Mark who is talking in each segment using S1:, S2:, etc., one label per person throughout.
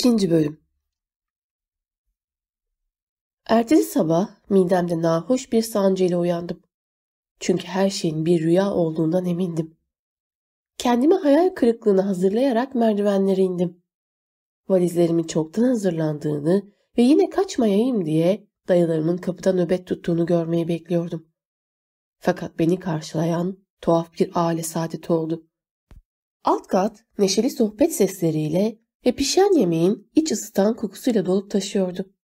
S1: İkinci Bölüm Ertesi sabah midemde nahoş bir sancıyla uyandım. Çünkü her şeyin bir rüya olduğundan emindim. Kendimi hayal kırıklığına hazırlayarak merdivenlere indim. Valizlerimin çoktan hazırlandığını ve yine kaçmayayım diye dayılarımın kapıda nöbet tuttuğunu görmeyi bekliyordum. Fakat beni karşılayan tuhaf bir aile saadeti oldu. Alt kat neşeli sohbet sesleriyle ve pişen yemeğin iç ısıtan kokusuyla dolup taşıyordu.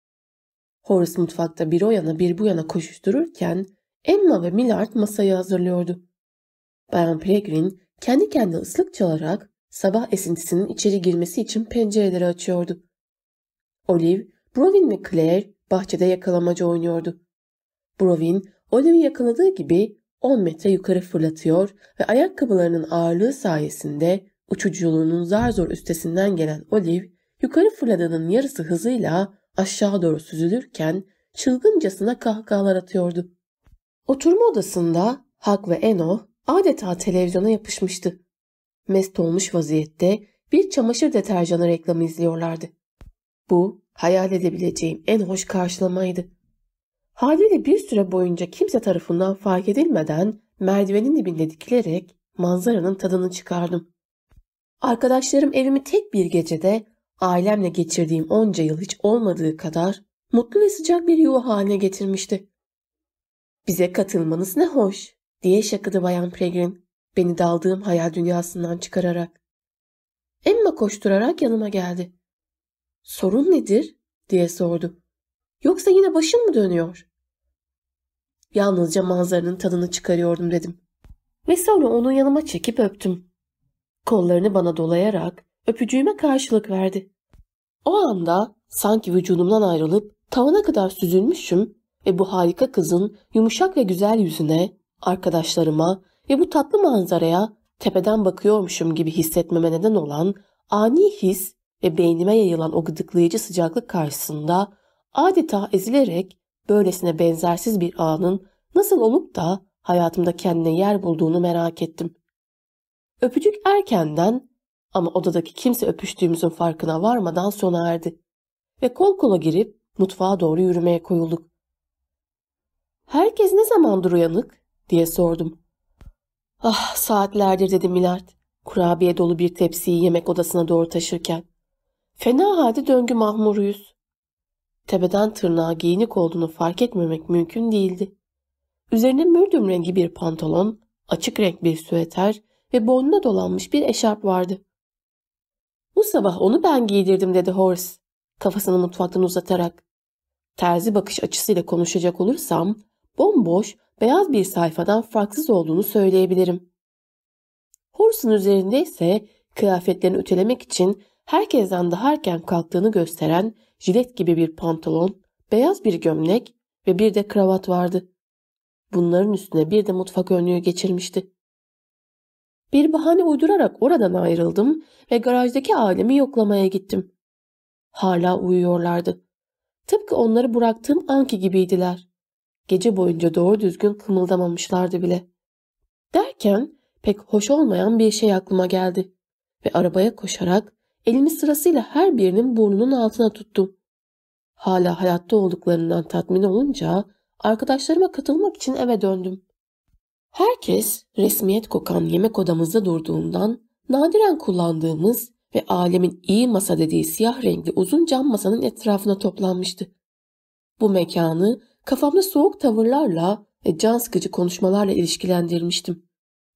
S1: Horace mutfakta bir o yana bir bu yana koşuştururken Emma ve Millard masayı hazırlıyordu. Bayan Peregrine kendi kendine ıslık çalarak sabah esintisinin içeri girmesi için pencereleri açıyordu. Olive, Brovin ve Claire bahçede yakalamacı oynuyordu. Brovin, Olive'i yakaladığı gibi 10 metre yukarı fırlatıyor ve ayakkabılarının ağırlığı sayesinde uçuculuğunun zar zor üstesinden gelen Olive, yukarı fırladığının yarısı hızıyla aşağı doğru süzülürken çılgıncasına kahkahalar atıyordu. Oturma odasında Hak ve Eno adeta televizyona yapışmıştı. Mest olmuş vaziyette bir çamaşır deterjanı reklamı izliyorlardı. Bu hayal edebileceğim en hoş karşılamaydı. Haliyle bir süre boyunca kimse tarafından fark edilmeden merdivenin dibinde dikilerek manzaranın tadını çıkardım. Arkadaşlarım evimi tek bir gecede ailemle geçirdiğim onca yıl hiç olmadığı kadar mutlu ve sıcak bir yuva haline getirmişti. Bize katılmanız ne hoş diye şakıdı Bayan Pregrin beni daldığım hayal dünyasından çıkararak. Emma koşturarak yanıma geldi. Sorun nedir diye sordu. Yoksa yine başım mı dönüyor? Yalnızca manzaranın tadını çıkarıyordum dedim. Ve sonra onu yanıma çekip öptüm. Kollarını bana dolayarak öpücüğüme karşılık verdi. O anda sanki vücudumdan ayrılıp tavana kadar süzülmüşüm ve bu harika kızın yumuşak ve güzel yüzüne, arkadaşlarıma ve bu tatlı manzaraya tepeden bakıyormuşum gibi hissetmeme neden olan ani his ve beynime yayılan o gıdıklayıcı sıcaklık karşısında adeta ezilerek böylesine benzersiz bir anın nasıl olup da hayatımda kendine yer bulduğunu merak ettim. Öpücük erkenden ama odadaki kimse öpüştüğümüzün farkına varmadan sona erdi. Ve kol kola girip mutfağa doğru yürümeye koyulduk. Herkes ne zamandır uyanık diye sordum. Ah saatlerdir dedi Milard. Kurabiye dolu bir tepsiyi yemek odasına doğru taşırken. Fena halde döngü mahmuruyuz. Tepeden tırnağa giyinik olduğunu fark etmemek mümkün değildi. Üzerine mürdüm rengi bir pantolon, açık renk bir süeter ve boynuna dolanmış bir eşarp vardı. Bu sabah onu ben giydirdim dedi Horace, kafasını mutfaktan uzatarak. Terzi bakış açısıyla konuşacak olursam, bomboş, beyaz bir sayfadan farksız olduğunu söyleyebilirim. Horace'ın üzerinde ise kıyafetlerini ötelemek için herkesten daha erken kalktığını gösteren jilet gibi bir pantolon, beyaz bir gömlek ve bir de kravat vardı. Bunların üstüne bir de mutfak önlüğü geçirmişti. Bir bahane uydurarak oradan ayrıldım ve garajdaki ailemi yoklamaya gittim. Hala uyuyorlardı. Tıpkı onları bıraktığım anki gibiydiler. Gece boyunca doğru düzgün kımıldamamışlardı bile. Derken pek hoş olmayan bir şey aklıma geldi ve arabaya koşarak elimi sırasıyla her birinin burnunun altına tuttum. Hala hayatta olduklarından tatmin olunca arkadaşlarıma katılmak için eve döndüm. Herkes resmiyet kokan yemek odamızda durduğundan nadiren kullandığımız ve alemin iyi masa dediği siyah renkli uzun cam masanın etrafına toplanmıştı. Bu mekanı kafamda soğuk tavırlarla ve can sıkıcı konuşmalarla ilişkilendirmiştim.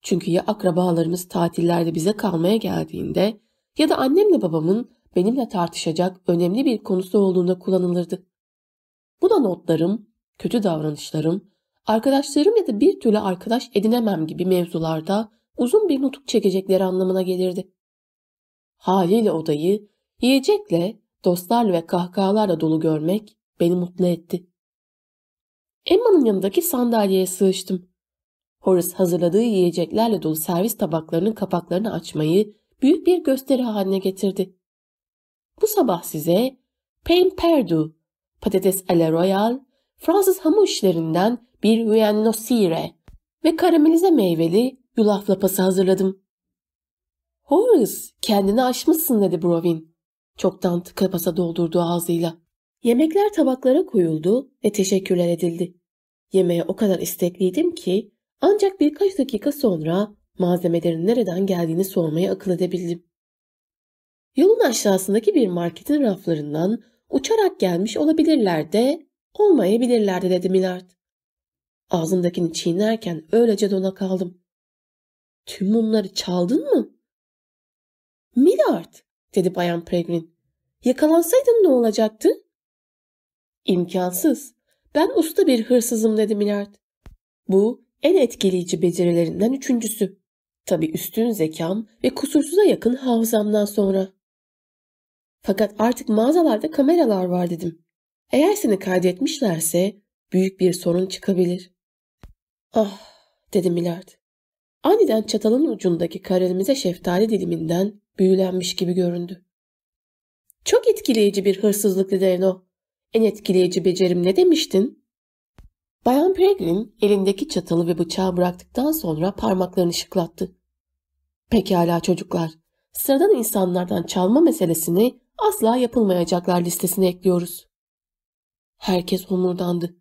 S1: Çünkü ya akrabalarımız tatillerde bize kalmaya geldiğinde ya da annemle babamın benimle tartışacak önemli bir konusu olduğunda kullanılırdı. Buna notlarım, kötü davranışlarım arkadaşlarım ya da bir türlü arkadaş edinemem gibi mevzularda uzun bir nutuk çekecekleri anlamına gelirdi. Haliyle odayı yiyecekle, dostlarla ve kahkahalarla dolu görmek beni mutlu etti. Emma'nın yanındaki sandalyeye sığıştım. Horace hazırladığı yiyeceklerle dolu servis tabaklarının kapaklarını açmayı büyük bir gösteri haline getirdi. Bu sabah size pain perdu, patates à la royale, Fransız hamur işlerinden bir Huyennosire ve karamelize meyveli yulaf lapası hazırladım. Horace kendini aşmışsın dedi Brovin. Çoktan tıka basa doldurdu ağzıyla. Yemekler tabaklara koyuldu ve teşekkürler edildi. Yemeğe o kadar istekliydim ki ancak birkaç dakika sonra malzemelerin nereden geldiğini sormaya akıl edebildim. Yolun aşağısındaki bir marketin raflarından uçarak gelmiş olabilirler de olmayabilirler de dedi Millard. Ağzımdakini çiğnerken öylece dona kaldım. Tüm bunları çaldın mı? Millard dedi Bayan Pregrin. Yakalansaydın ne olacaktı? İmkansız. Ben usta bir hırsızım dedi Millard. Bu en etkileyici becerilerinden üçüncüsü. Tabi üstün zekam ve kusursuza yakın hafızamdan sonra. Fakat artık mağazalarda kameralar var dedim. Eğer seni kaydetmişlerse büyük bir sorun çıkabilir. Ah dedi Millard. Aniden çatalın ucundaki karelimize şeftali diliminden büyülenmiş gibi göründü. Çok etkileyici bir hırsızlık dedi Eno. En etkileyici becerim ne demiştin? Bayan Pregrin elindeki çatalı ve bıçağı bıraktıktan sonra parmaklarını şıklattı. Pekala çocuklar, sıradan insanlardan çalma meselesini asla yapılmayacaklar listesine ekliyoruz. Herkes homurdandı.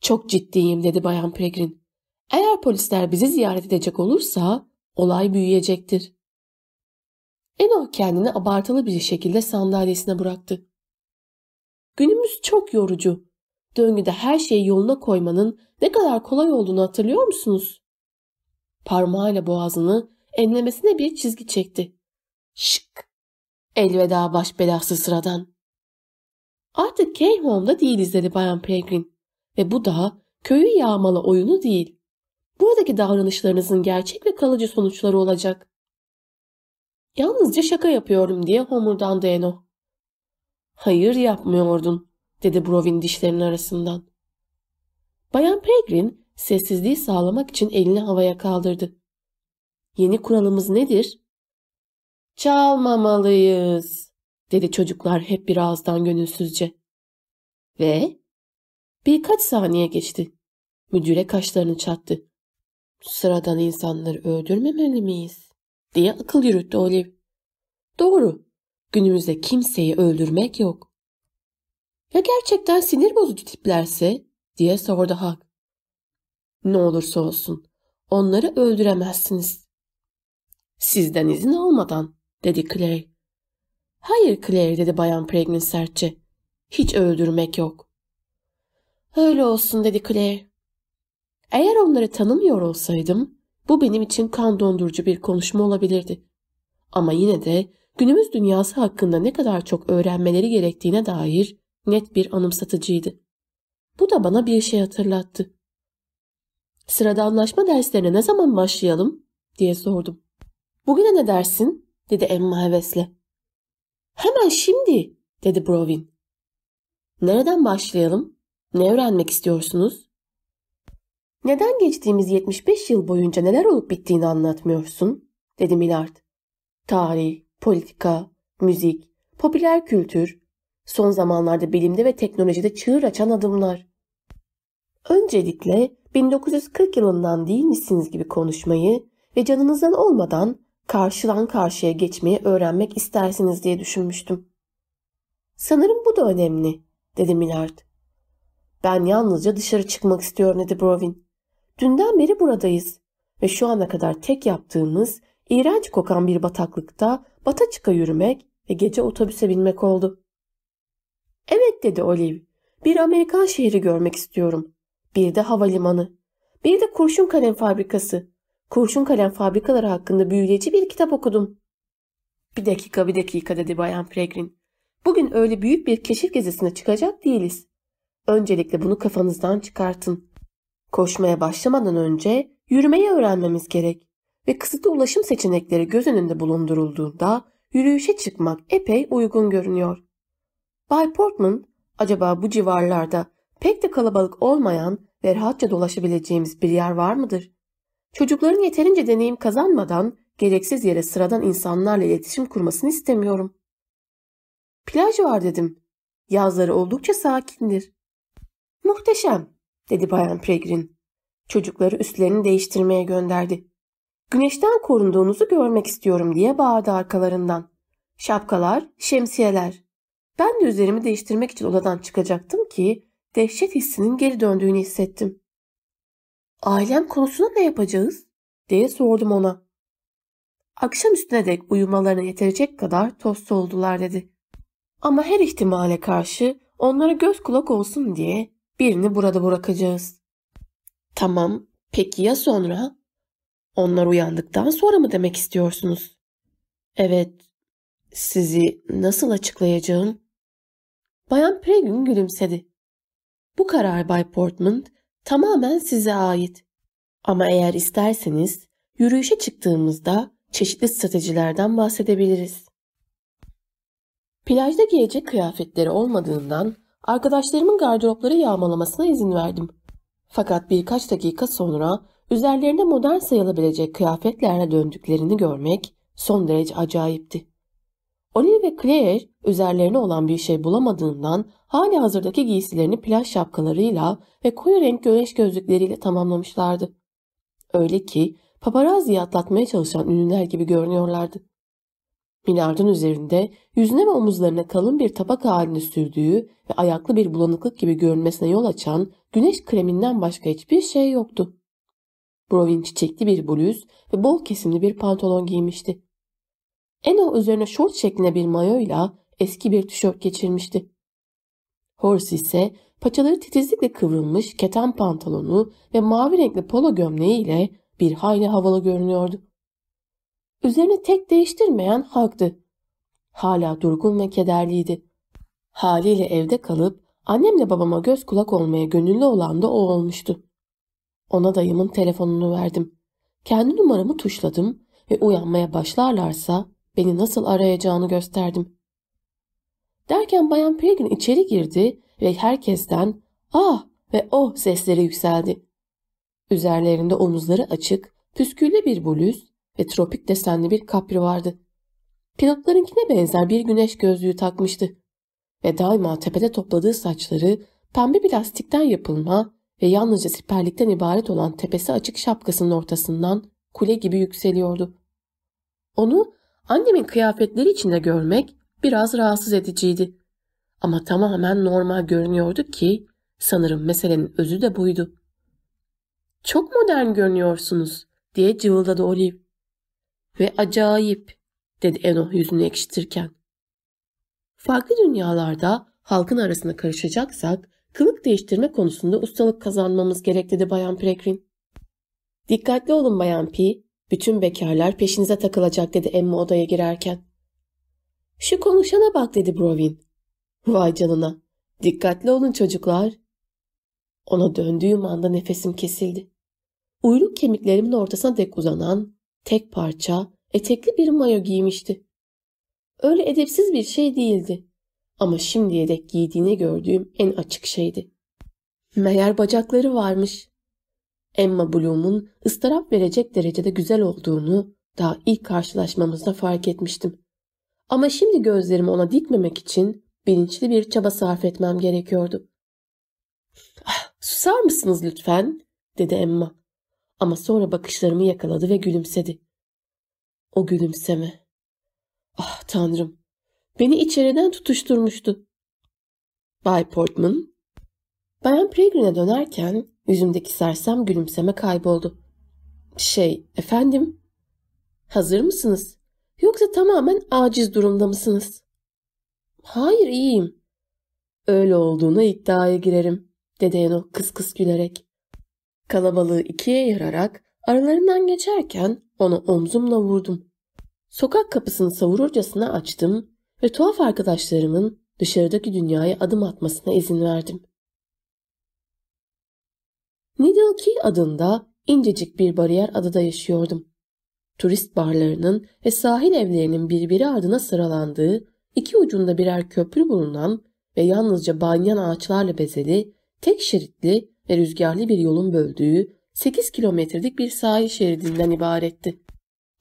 S1: Çok ciddiyim dedi Bayan Pregrin. Eğer polisler bizi ziyaret edecek olursa olay büyüyecektir. Enoch kendini abartılı bir şekilde sandalyesine bıraktı. Günümüz çok yorucu. Döngüde her şeyi yoluna koymanın ne kadar kolay olduğunu hatırlıyor musunuz? Parmağıyla boğazını enlemesine bir çizgi çekti. Şık! Elveda baş belası sıradan. Artık Keyhome'da değiliz dedi Bayan Peregrine. Ve bu da köyü yağmalı oyunu değil. Buradaki davranışlarınızın gerçek ve kalıcı sonuçları olacak. Yalnızca şaka yapıyorum diye homurdandı Eno. Hayır yapmıyordun dedi Brovin dişlerinin arasından. Bayan Peregrine sessizliği sağlamak için elini havaya kaldırdı. Yeni kuralımız nedir? Çalmamalıyız, dedi çocuklar hep bir ağızdan gönülsüzce. Ve birkaç saniye geçti. Müdüre kaşlarını çattı. Sıradan insanları öldürmemeli miyiz? diye akıl yürüttü Olive. Doğru. Günümüzde kimseyi öldürmek yok. Ya gerçekten sinir bozucu tiplerse? diye sordu Hak. Ne olursa olsun onları öldüremezsiniz. Sizden izin almadan dedi Claire. Hayır Claire dedi Bayan Pregnin sertçe. Hiç öldürmek yok. Öyle olsun dedi Claire. Eğer onları tanımıyor olsaydım bu benim için kan dondurucu bir konuşma olabilirdi. Ama yine de günümüz dünyası hakkında ne kadar çok öğrenmeleri gerektiğine dair net bir anımsatıcıydı. Bu da bana bir şey hatırlattı. Sıradanlaşma derslerine ne zaman başlayalım diye sordum. Bugüne ne dersin dedi Emma hevesle. Hemen şimdi dedi Brovin. Nereden başlayalım? Ne öğrenmek istiyorsunuz? Neden geçtiğimiz 75 yıl boyunca neler olup bittiğini anlatmıyorsun? dedi Millard. Tarih, politika, müzik, popüler kültür, son zamanlarda bilimde ve teknolojide çığır açan adımlar. Öncelikle 1940 yılından değil misiniz gibi konuşmayı ve canınızdan olmadan karşıdan karşıya geçmeyi öğrenmek istersiniz diye düşünmüştüm. Sanırım bu da önemli, dedi Millard. Ben yalnızca dışarı çıkmak istiyorum dedi Brovin. Dünden beri buradayız ve şu ana kadar tek yaptığımız iğrenç kokan bir bataklıkta bata çıka yürümek ve gece otobüse binmek oldu. Evet dedi Olive. Bir Amerikan şehri görmek istiyorum. Bir de havalimanı. Bir de kurşun kalem fabrikası. Kurşun kalem fabrikaları hakkında büyüleyici bir kitap okudum. Bir dakika bir dakika dedi Bayan Pregrin. Bugün öyle büyük bir keşif gezisine çıkacak değiliz. Öncelikle bunu kafanızdan çıkartın. Koşmaya başlamadan önce yürümeyi öğrenmemiz gerek ve kısıtlı ulaşım seçenekleri göz önünde bulundurulduğunda yürüyüşe çıkmak epey uygun görünüyor. Bay Portman, acaba bu civarlarda pek de kalabalık olmayan ve rahatça dolaşabileceğimiz bir yer var mıdır? Çocukların yeterince deneyim kazanmadan gereksiz yere sıradan insanlarla iletişim kurmasını istemiyorum. Plaj var dedim. Yazları oldukça sakindir. Muhteşem, dedi Bayan Pregrin. Çocukları üstlerini değiştirmeye gönderdi. Güneşten korunduğunuzu görmek istiyorum diye bağırdı arkalarından. Şapkalar, şemsiyeler. Ben de üzerimi değiştirmek için odadan çıkacaktım ki dehşet hissinin geri döndüğünü hissettim. Ailem konusunda ne yapacağız? diye sordum ona. Akşam üstüne dek uyumalarına yetecek kadar tost oldular dedi. Ama her ihtimale karşı onlara göz kulak olsun diye birini burada bırakacağız. Tamam, peki ya sonra? Onlar uyandıktan sonra mı demek istiyorsunuz? Evet, sizi nasıl açıklayacağım? Bayan Pregün gülümsedi. Bu karar Bay Portman tamamen size ait. Ama eğer isterseniz yürüyüşe çıktığımızda çeşitli stratejilerden bahsedebiliriz. Plajda giyecek kıyafetleri olmadığından arkadaşlarımın gardıropları yağmalamasına izin verdim. Fakat birkaç dakika sonra üzerlerinde modern sayılabilecek kıyafetlerle döndüklerini görmek son derece acayipti. Olive ve Claire üzerlerine olan bir şey bulamadığından hali hazırdaki giysilerini plaj şapkalarıyla ve koyu renk güneş gözlükleriyle tamamlamışlardı. Öyle ki paparazziyi atlatmaya çalışan ünlüler gibi görünüyorlardı. Milardın üzerinde yüzüne ve omuzlarına kalın bir tabak halinde sürdüğü ve ayaklı bir bulanıklık gibi görünmesine yol açan güneş kreminden başka hiçbir şey yoktu. Brovin çiçekli bir bluz ve bol kesimli bir pantolon giymişti. Eno üzerine şort şeklinde bir mayoyla eski bir tişört geçirmişti. Horace ise paçaları titizlikle kıvrılmış keten pantolonu ve mavi renkli polo gömleğiyle bir hayli havalı görünüyordu. Üzerine tek değiştirmeyen Halk'tı. Hala durgun ve kederliydi. Haliyle evde kalıp annemle babama göz kulak olmaya gönüllü olan da o olmuştu. Ona dayımın telefonunu verdim. Kendi numaramı tuşladım ve uyanmaya başlarlarsa beni nasıl arayacağını gösterdim. Derken Bayan Pilgrim içeri girdi ve herkesten ah ve oh sesleri yükseldi. Üzerlerinde omuzları açık, püsküllü bir bluz ve tropik desenli bir kapri vardı. Pilotlarınkine benzer bir güneş gözlüğü takmıştı. Ve daima tepede topladığı saçları pembe plastikten yapılma ve yalnızca siperlikten ibaret olan tepesi açık şapkasının ortasından kule gibi yükseliyordu. Onu annemin kıyafetleri içinde görmek biraz rahatsız ediciydi. Ama tamamen normal görünüyordu ki sanırım meselenin özü de buydu. Çok modern görünüyorsunuz diye cıvıldadı Olive. Ve acayip dedi Eno yüzünü ekşitirken. Farklı dünyalarda halkın arasına karışacaksak kılık değiştirme konusunda ustalık kazanmamız gerek dedi Bayan Prekrin. Dikkatli olun Bayan P. Bütün bekarlar peşinize takılacak dedi Emma odaya girerken. Şu konuşana bak dedi Brovin. Vay canına. Dikkatli olun çocuklar. Ona döndüğüm anda nefesim kesildi. Uyluk kemiklerimin ortasına dek uzanan tek parça etekli bir mayo giymişti. Öyle edepsiz bir şey değildi. Ama şimdiye dek giydiğini gördüğüm en açık şeydi. Meğer bacakları varmış. Emma Bloom'un ıstırap verecek derecede güzel olduğunu daha ilk karşılaşmamızda fark etmiştim. Ama şimdi gözlerimi ona dikmemek için bilinçli bir çaba sarf etmem gerekiyordu. Ah, susar mısınız lütfen? dedi Emma. Ama sonra bakışlarımı yakaladı ve gülümsedi. O gülümseme. Ah tanrım. Beni içeriden tutuşturmuştu. Bay Portman. Bayan Pregrin'e dönerken yüzümdeki sersem gülümseme kayboldu. Şey, efendim? Hazır mısınız? Yoksa tamamen aciz durumda mısınız? Hayır iyiyim. Öyle olduğuna iddiaya girerim, dedi Eno kıs kıs gülerek. Kalabalığı ikiye yararak aralarından geçerken onu omzumla vurdum. Sokak kapısını savururcasına açtım ve tuhaf arkadaşlarımın dışarıdaki dünyaya adım atmasına izin verdim. Needle adında incecik bir bariyer adada yaşıyordum. Turist barlarının ve sahil evlerinin birbiri ardına sıralandığı, iki ucunda birer köprü bulunan ve yalnızca banyan ağaçlarla bezeli, tek şeritli ve rüzgarlı bir yolun böldüğü 8 kilometrelik bir sahil şeridinden ibaretti.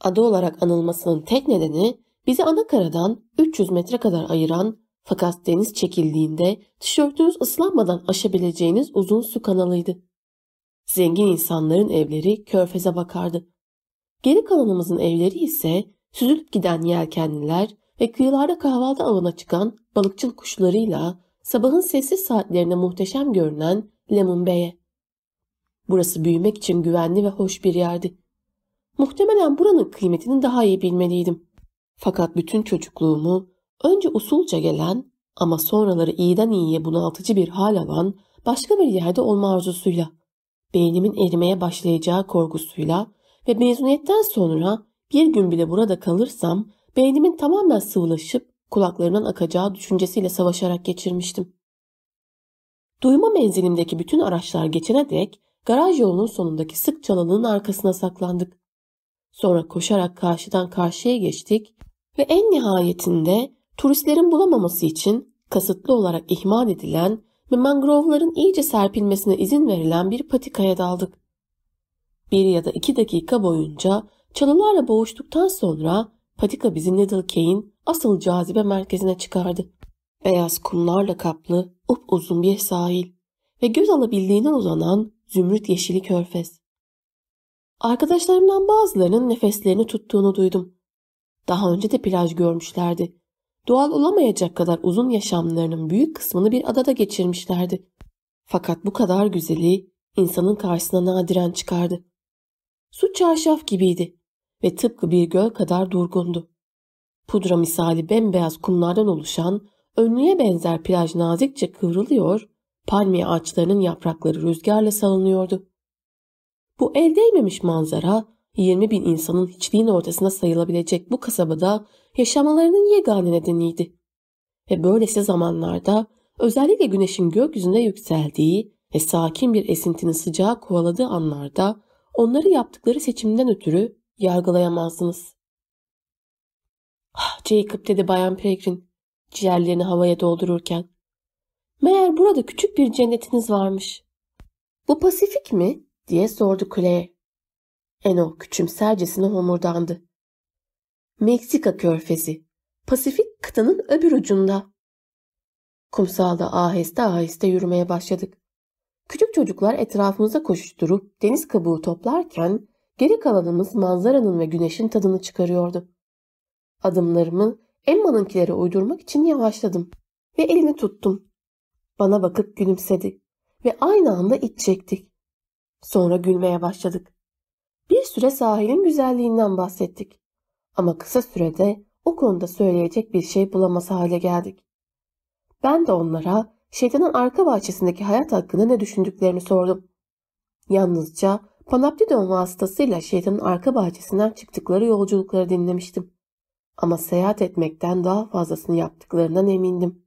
S1: Adı olarak anılmasının tek nedeni bizi ana karadan 300 metre kadar ayıran fakat deniz çekildiğinde tişörtünüz ıslanmadan aşabileceğiniz uzun su kanalıydı. Zengin insanların evleri körfeze bakardı. Geri kalanımızın evleri ise süzülüp giden yelkenliler ve kıyılarda kahvaltı avına çıkan balıkçıl kuşlarıyla sabahın sessiz saatlerinde muhteşem görünen Lemon Bay'e. Burası büyümek için güvenli ve hoş bir yerdi. Muhtemelen buranın kıymetini daha iyi bilmeliydim. Fakat bütün çocukluğumu önce usulca gelen ama sonraları iyiden iyiye bunaltıcı bir hal alan başka bir yerde olma arzusuyla, beynimin erimeye başlayacağı korkusuyla ve mezuniyetten sonra bir gün bile burada kalırsam beynimin tamamen sıvılaşıp kulaklarından akacağı düşüncesiyle savaşarak geçirmiştim. Duyma menzilimdeki bütün araçlar geçene dek garaj yolunun sonundaki sık çalılığın arkasına saklandık. Sonra koşarak karşıdan karşıya geçtik ve en nihayetinde turistlerin bulamaması için kasıtlı olarak ihmal edilen ve mangrovların iyice serpilmesine izin verilen bir patikaya daldık. Bir ya da iki dakika boyunca çalılarla boğuştuktan sonra patika bizi Little Kay'in asıl cazibe merkezine çıkardı. Beyaz kumlarla kaplı upuzun bir sahil ve göz alabildiğine uzanan zümrüt yeşili körfez. Arkadaşlarımdan bazılarının nefeslerini tuttuğunu duydum. Daha önce de plaj görmüşlerdi. Doğal olamayacak kadar uzun yaşamlarının büyük kısmını bir adada geçirmişlerdi. Fakat bu kadar güzeli insanın karşısına nadiren çıkardı. Su çarşaf gibiydi ve tıpkı bir göl kadar durgundu. Pudra misali bembeyaz kumlardan oluşan önlüğe benzer plaj nazikçe kıvrılıyor, palmiye ağaçlarının yaprakları rüzgarla salınıyordu. Bu el değmemiş manzara 20 bin insanın hiçliğin ortasına sayılabilecek bu kasabada yaşamalarının yegane nedeniydi. Ve böylesi zamanlarda özellikle güneşin gökyüzünde yükseldiği ve sakin bir esintinin sıcağı kovaladığı anlarda onları yaptıkları seçimden ötürü yargılayamazdınız. Ah, Jacob dedi Bayan Peregrine ciğerlerini havaya doldururken. Meğer burada küçük bir cennetiniz varmış. Bu Pasifik mi? diye sordu Claire. Eno küçümsercesine homurdandı. Meksika körfezi. Pasifik kıtanın öbür ucunda. Kumsalda aheste aheste yürümeye başladık. Küçük çocuklar etrafımıza koşuşturup deniz kabuğu toplarken geri kalanımız manzaranın ve güneşin tadını çıkarıyordu. Adımlarımı Emma'nınkilere uydurmak için yavaşladım ve elini tuttum. Bana bakıp gülümsedi ve aynı anda iç çektik. Sonra gülmeye başladık. Bir süre sahilin güzelliğinden bahsettik. Ama kısa sürede o konuda söyleyecek bir şey bulamaz hale geldik. Ben de onlara şeytanın arka bahçesindeki hayat hakkında ne düşündüklerini sordum. Yalnızca Panoptidon vasıtasıyla şeytanın arka bahçesinden çıktıkları yolculukları dinlemiştim. Ama seyahat etmekten daha fazlasını yaptıklarından emindim.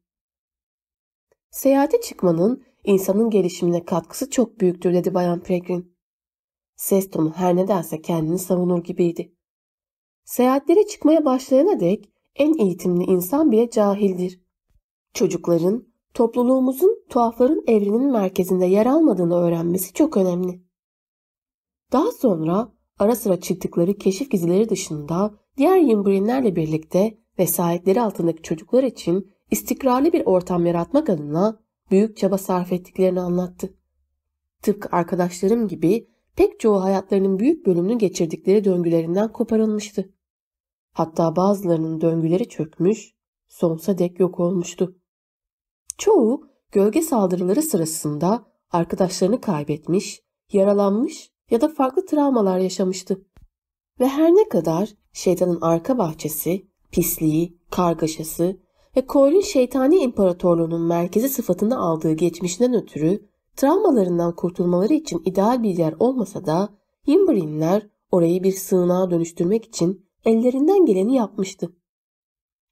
S1: Seyahate çıkmanın insanın gelişimine katkısı çok büyüktür dedi Bayan Peregrine. Ses tonu her nedense kendini savunur gibiydi. Seyahatlere çıkmaya başlayana dek en eğitimli insan bile cahildir. Çocukların topluluğumuzun tuhafların evrenin merkezinde yer almadığını öğrenmesi çok önemli. Daha sonra ara sıra çıktıkları keşif gezileri dışında diğer yimbrinlerle birlikte vesayetleri altındaki çocuklar için istikrarlı bir ortam yaratmak adına büyük çaba sarf ettiklerini anlattı. Tıpkı arkadaşlarım gibi pek çoğu hayatlarının büyük bölümünü geçirdikleri döngülerinden koparılmıştı. Hatta bazılarının döngüleri çökmüş, sonsa dek yok olmuştu. Çoğu gölge saldırıları sırasında arkadaşlarını kaybetmiş, yaralanmış ya da farklı travmalar yaşamıştı. Ve her ne kadar şeytanın arka bahçesi, pisliği, kargaşası ve Coil'in şeytani imparatorluğunun merkezi sıfatını aldığı geçmişinden ötürü travmalarından kurtulmaları için ideal bir yer olmasa da Yimbrinler orayı bir sığınağa dönüştürmek için ellerinden geleni yapmıştı.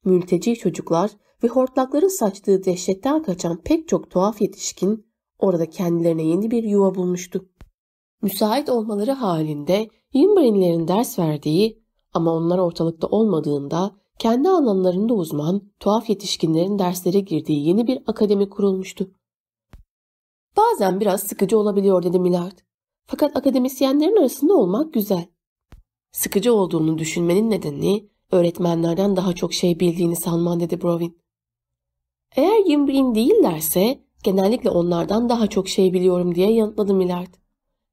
S1: Mülteci çocuklar ve hortlakların saçtığı dehşetten kaçan pek çok tuhaf yetişkin orada kendilerine yeni bir yuva bulmuştu. Müsait olmaları halinde Yimbrinlerin ders verdiği ama onlar ortalıkta olmadığında kendi alanlarında uzman, tuhaf yetişkinlerin derslere girdiği yeni bir akademi kurulmuştu. Bazen biraz sıkıcı olabiliyor dedi Millard. Fakat akademisyenlerin arasında olmak güzel. Sıkıcı olduğunu düşünmenin nedeni öğretmenlerden daha çok şey bildiğini sanman dedi Brovin. Eğer Yimbrin değillerse genellikle onlardan daha çok şey biliyorum diye yanıtladı Millard.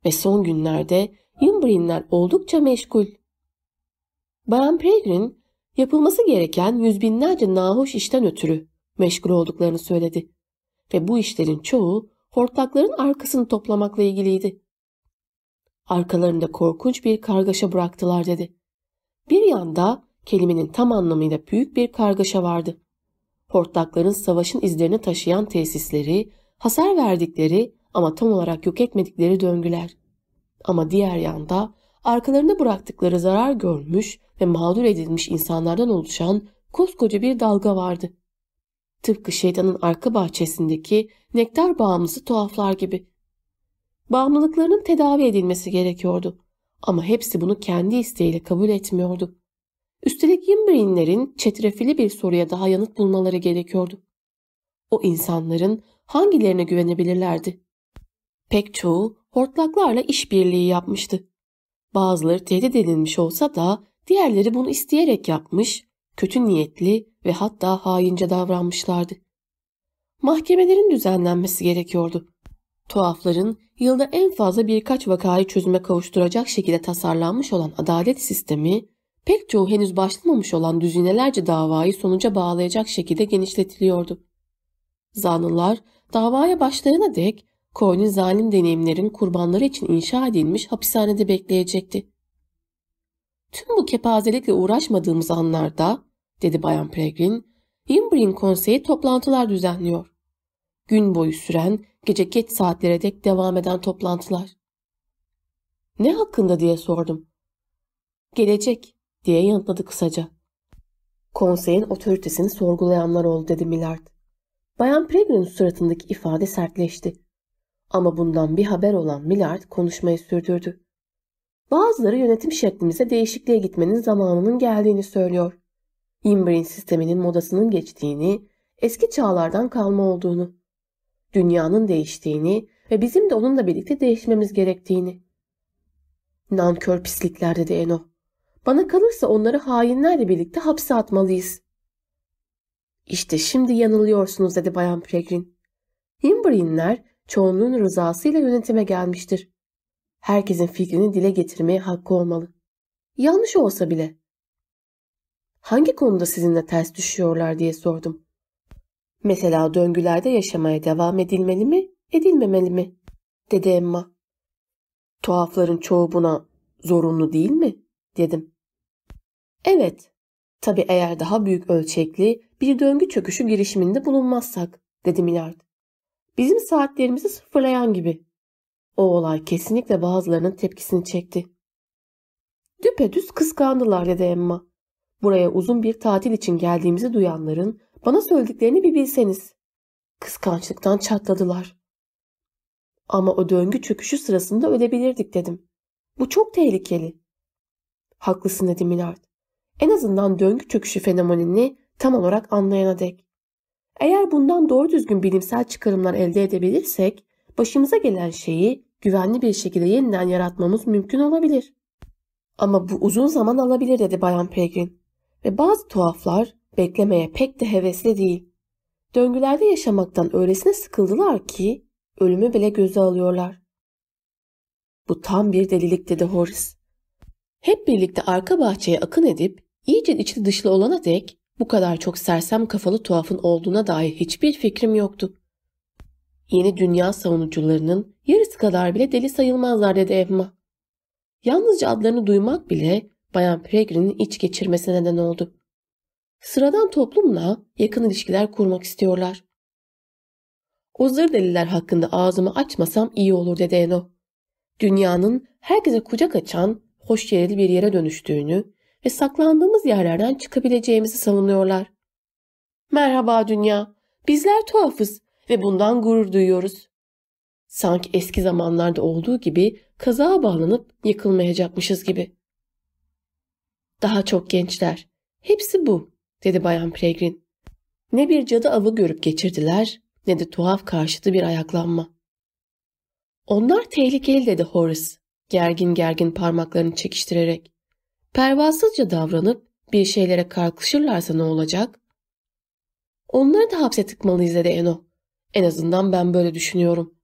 S1: Ve son günlerde Yimbrinler oldukça meşgul. Bayan Peregrine Yapılması gereken yüz binlerce nahoş işten ötürü meşgul olduklarını söyledi. Ve bu işlerin çoğu hortlakların arkasını toplamakla ilgiliydi. Arkalarında korkunç bir kargaşa bıraktılar dedi. Bir yanda kelimenin tam anlamıyla büyük bir kargaşa vardı. Hortlakların savaşın izlerini taşıyan tesisleri, hasar verdikleri ama tam olarak yok etmedikleri döngüler. Ama diğer yanda arkalarında bıraktıkları zarar görmüş ve mağdur edilmiş insanlardan oluşan koskoca bir dalga vardı. Tıpkı şeytanın arka bahçesindeki nektar bağımlısı tuhaflar gibi. Bağımlılıklarının tedavi edilmesi gerekiyordu. Ama hepsi bunu kendi isteğiyle kabul etmiyordu. Üstelik Yimbrinlerin çetrefilli bir soruya daha yanıt bulmaları gerekiyordu. O insanların hangilerine güvenebilirlerdi? Pek çoğu hortlaklarla işbirliği yapmıştı. Bazıları tehdit edilmiş olsa da diğerleri bunu isteyerek yapmış, kötü niyetli ve hatta haince davranmışlardı. Mahkemelerin düzenlenmesi gerekiyordu. Tuhafların yılda en fazla birkaç vakayı çözüme kavuşturacak şekilde tasarlanmış olan adalet sistemi, pek çoğu henüz başlamamış olan düzinelerce davayı sonuca bağlayacak şekilde genişletiliyordu. Zanlılar davaya başlayana dek Coyne'in zalim deneyimlerin kurbanları için inşa edilmiş hapishanede bekleyecekti. Tüm bu kepazelikle uğraşmadığımız anlarda, dedi Bayan Pregrin, Imbrin konseyi toplantılar düzenliyor. Gün boyu süren, gece geç saatlere dek devam eden toplantılar. Ne hakkında diye sordum. Gelecek diye yanıtladı kısaca. Konseyin otoritesini sorgulayanlar oldu dedi Millard. Bayan Pregrin'in suratındaki ifade sertleşti. Ama bundan bir haber olan Millard konuşmayı sürdürdü. Bazıları yönetim şeklimize değişikliğe gitmenin zamanının geldiğini söylüyor. Imbrin sisteminin modasının geçtiğini, eski çağlardan kalma olduğunu, dünyanın değiştiğini ve bizim de onunla birlikte değişmemiz gerektiğini. Nankör pislikler dedi Eno. Bana kalırsa onları hainlerle birlikte hapse atmalıyız. İşte şimdi yanılıyorsunuz dedi Bayan Pregrin. Imbrinler çoğunluğun rızasıyla yönetime gelmiştir. Herkesin fikrini dile getirmeye hakkı olmalı. Yanlış olsa bile. Hangi konuda sizinle ters düşüyorlar diye sordum. Mesela döngülerde yaşamaya devam edilmeli mi, edilmemeli mi? dedi Emma. Tuhafların çoğu buna zorunlu değil mi? dedim. Evet, tabi eğer daha büyük ölçekli bir döngü çöküşü girişiminde bulunmazsak, dedi Millard. Bizim saatlerimizi sıfırlayan gibi. O olay kesinlikle bazılarının tepkisini çekti. Düpedüz kıskandılar dedi Emma. Buraya uzun bir tatil için geldiğimizi duyanların bana söylediklerini bir bilseniz. Kıskançlıktan çatladılar. Ama o döngü çöküşü sırasında ölebilirdik dedim. Bu çok tehlikeli. Haklısın dedi Millard. En azından döngü çöküşü fenomenini tam olarak anlayana dek. Eğer bundan doğru düzgün bilimsel çıkarımlar elde edebilirsek başımıza gelen şeyi güvenli bir şekilde yeniden yaratmamız mümkün olabilir. Ama bu uzun zaman alabilir dedi Bayan Peregrine. Ve bazı tuhaflar beklemeye pek de hevesli değil. Döngülerde yaşamaktan öylesine sıkıldılar ki ölümü bile göze alıyorlar. Bu tam bir delilik dedi Horace. Hep birlikte arka bahçeye akın edip iyice içli dışlı olana dek bu kadar çok sersem kafalı tuhafın olduğuna dair hiçbir fikrim yoktu. Yeni dünya savunucularının yarısı kadar bile deli sayılmazlar dedi Emma. Yalnızca adlarını duymak bile Bayan Peregrine'in iç geçirmesine neden oldu. Sıradan toplumla yakın ilişkiler kurmak istiyorlar. O zır deliler hakkında ağzımı açmasam iyi olur dedi Eno. Dünyanın herkese kucak açan, hoş yerli bir yere dönüştüğünü ve saklandığımız yerlerden çıkabileceğimizi savunuyorlar. Merhaba dünya, bizler tuhafız ve bundan gurur duyuyoruz. Sanki eski zamanlarda olduğu gibi kazağa bağlanıp yıkılmayacakmışız gibi. Daha çok gençler. Hepsi bu, dedi Bayan Pregrin. Ne bir cadı avı görüp geçirdiler ne de tuhaf karşıtı bir ayaklanma. Onlar tehlikeli dedi Horace, gergin gergin parmaklarını çekiştirerek. Pervasızca davranıp bir şeylere kalkışırlarsa ne olacak? Onları da hapse tıkmalıyız dedi Eno. En azından ben böyle düşünüyorum.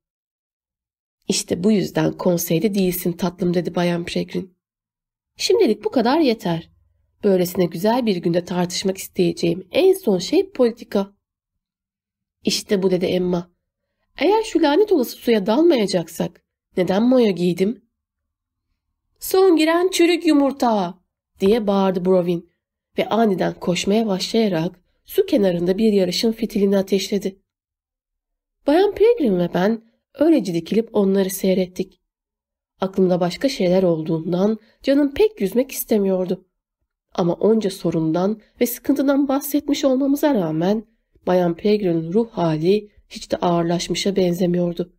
S1: İşte bu yüzden konseyde değilsin tatlım dedi Bayan Pregrin. Şimdilik bu kadar yeter. Böylesine güzel bir günde tartışmak isteyeceğim en son şey politika. İşte bu dedi Emma. Eğer şu lanet olası suya dalmayacaksak neden moya giydim? Son giren çürük yumurta diye bağırdı Brovin ve aniden koşmaya başlayarak su kenarında bir yarışın fitilini ateşledi. Bayan Pilgrim ve ben öylece dikilip onları seyrettik. Aklımda başka şeyler olduğundan canım pek yüzmek istemiyordu. Ama onca sorundan ve sıkıntıdan bahsetmiş olmamıza rağmen Bayan Peregrine'in ruh hali hiç de ağırlaşmışa benzemiyordu.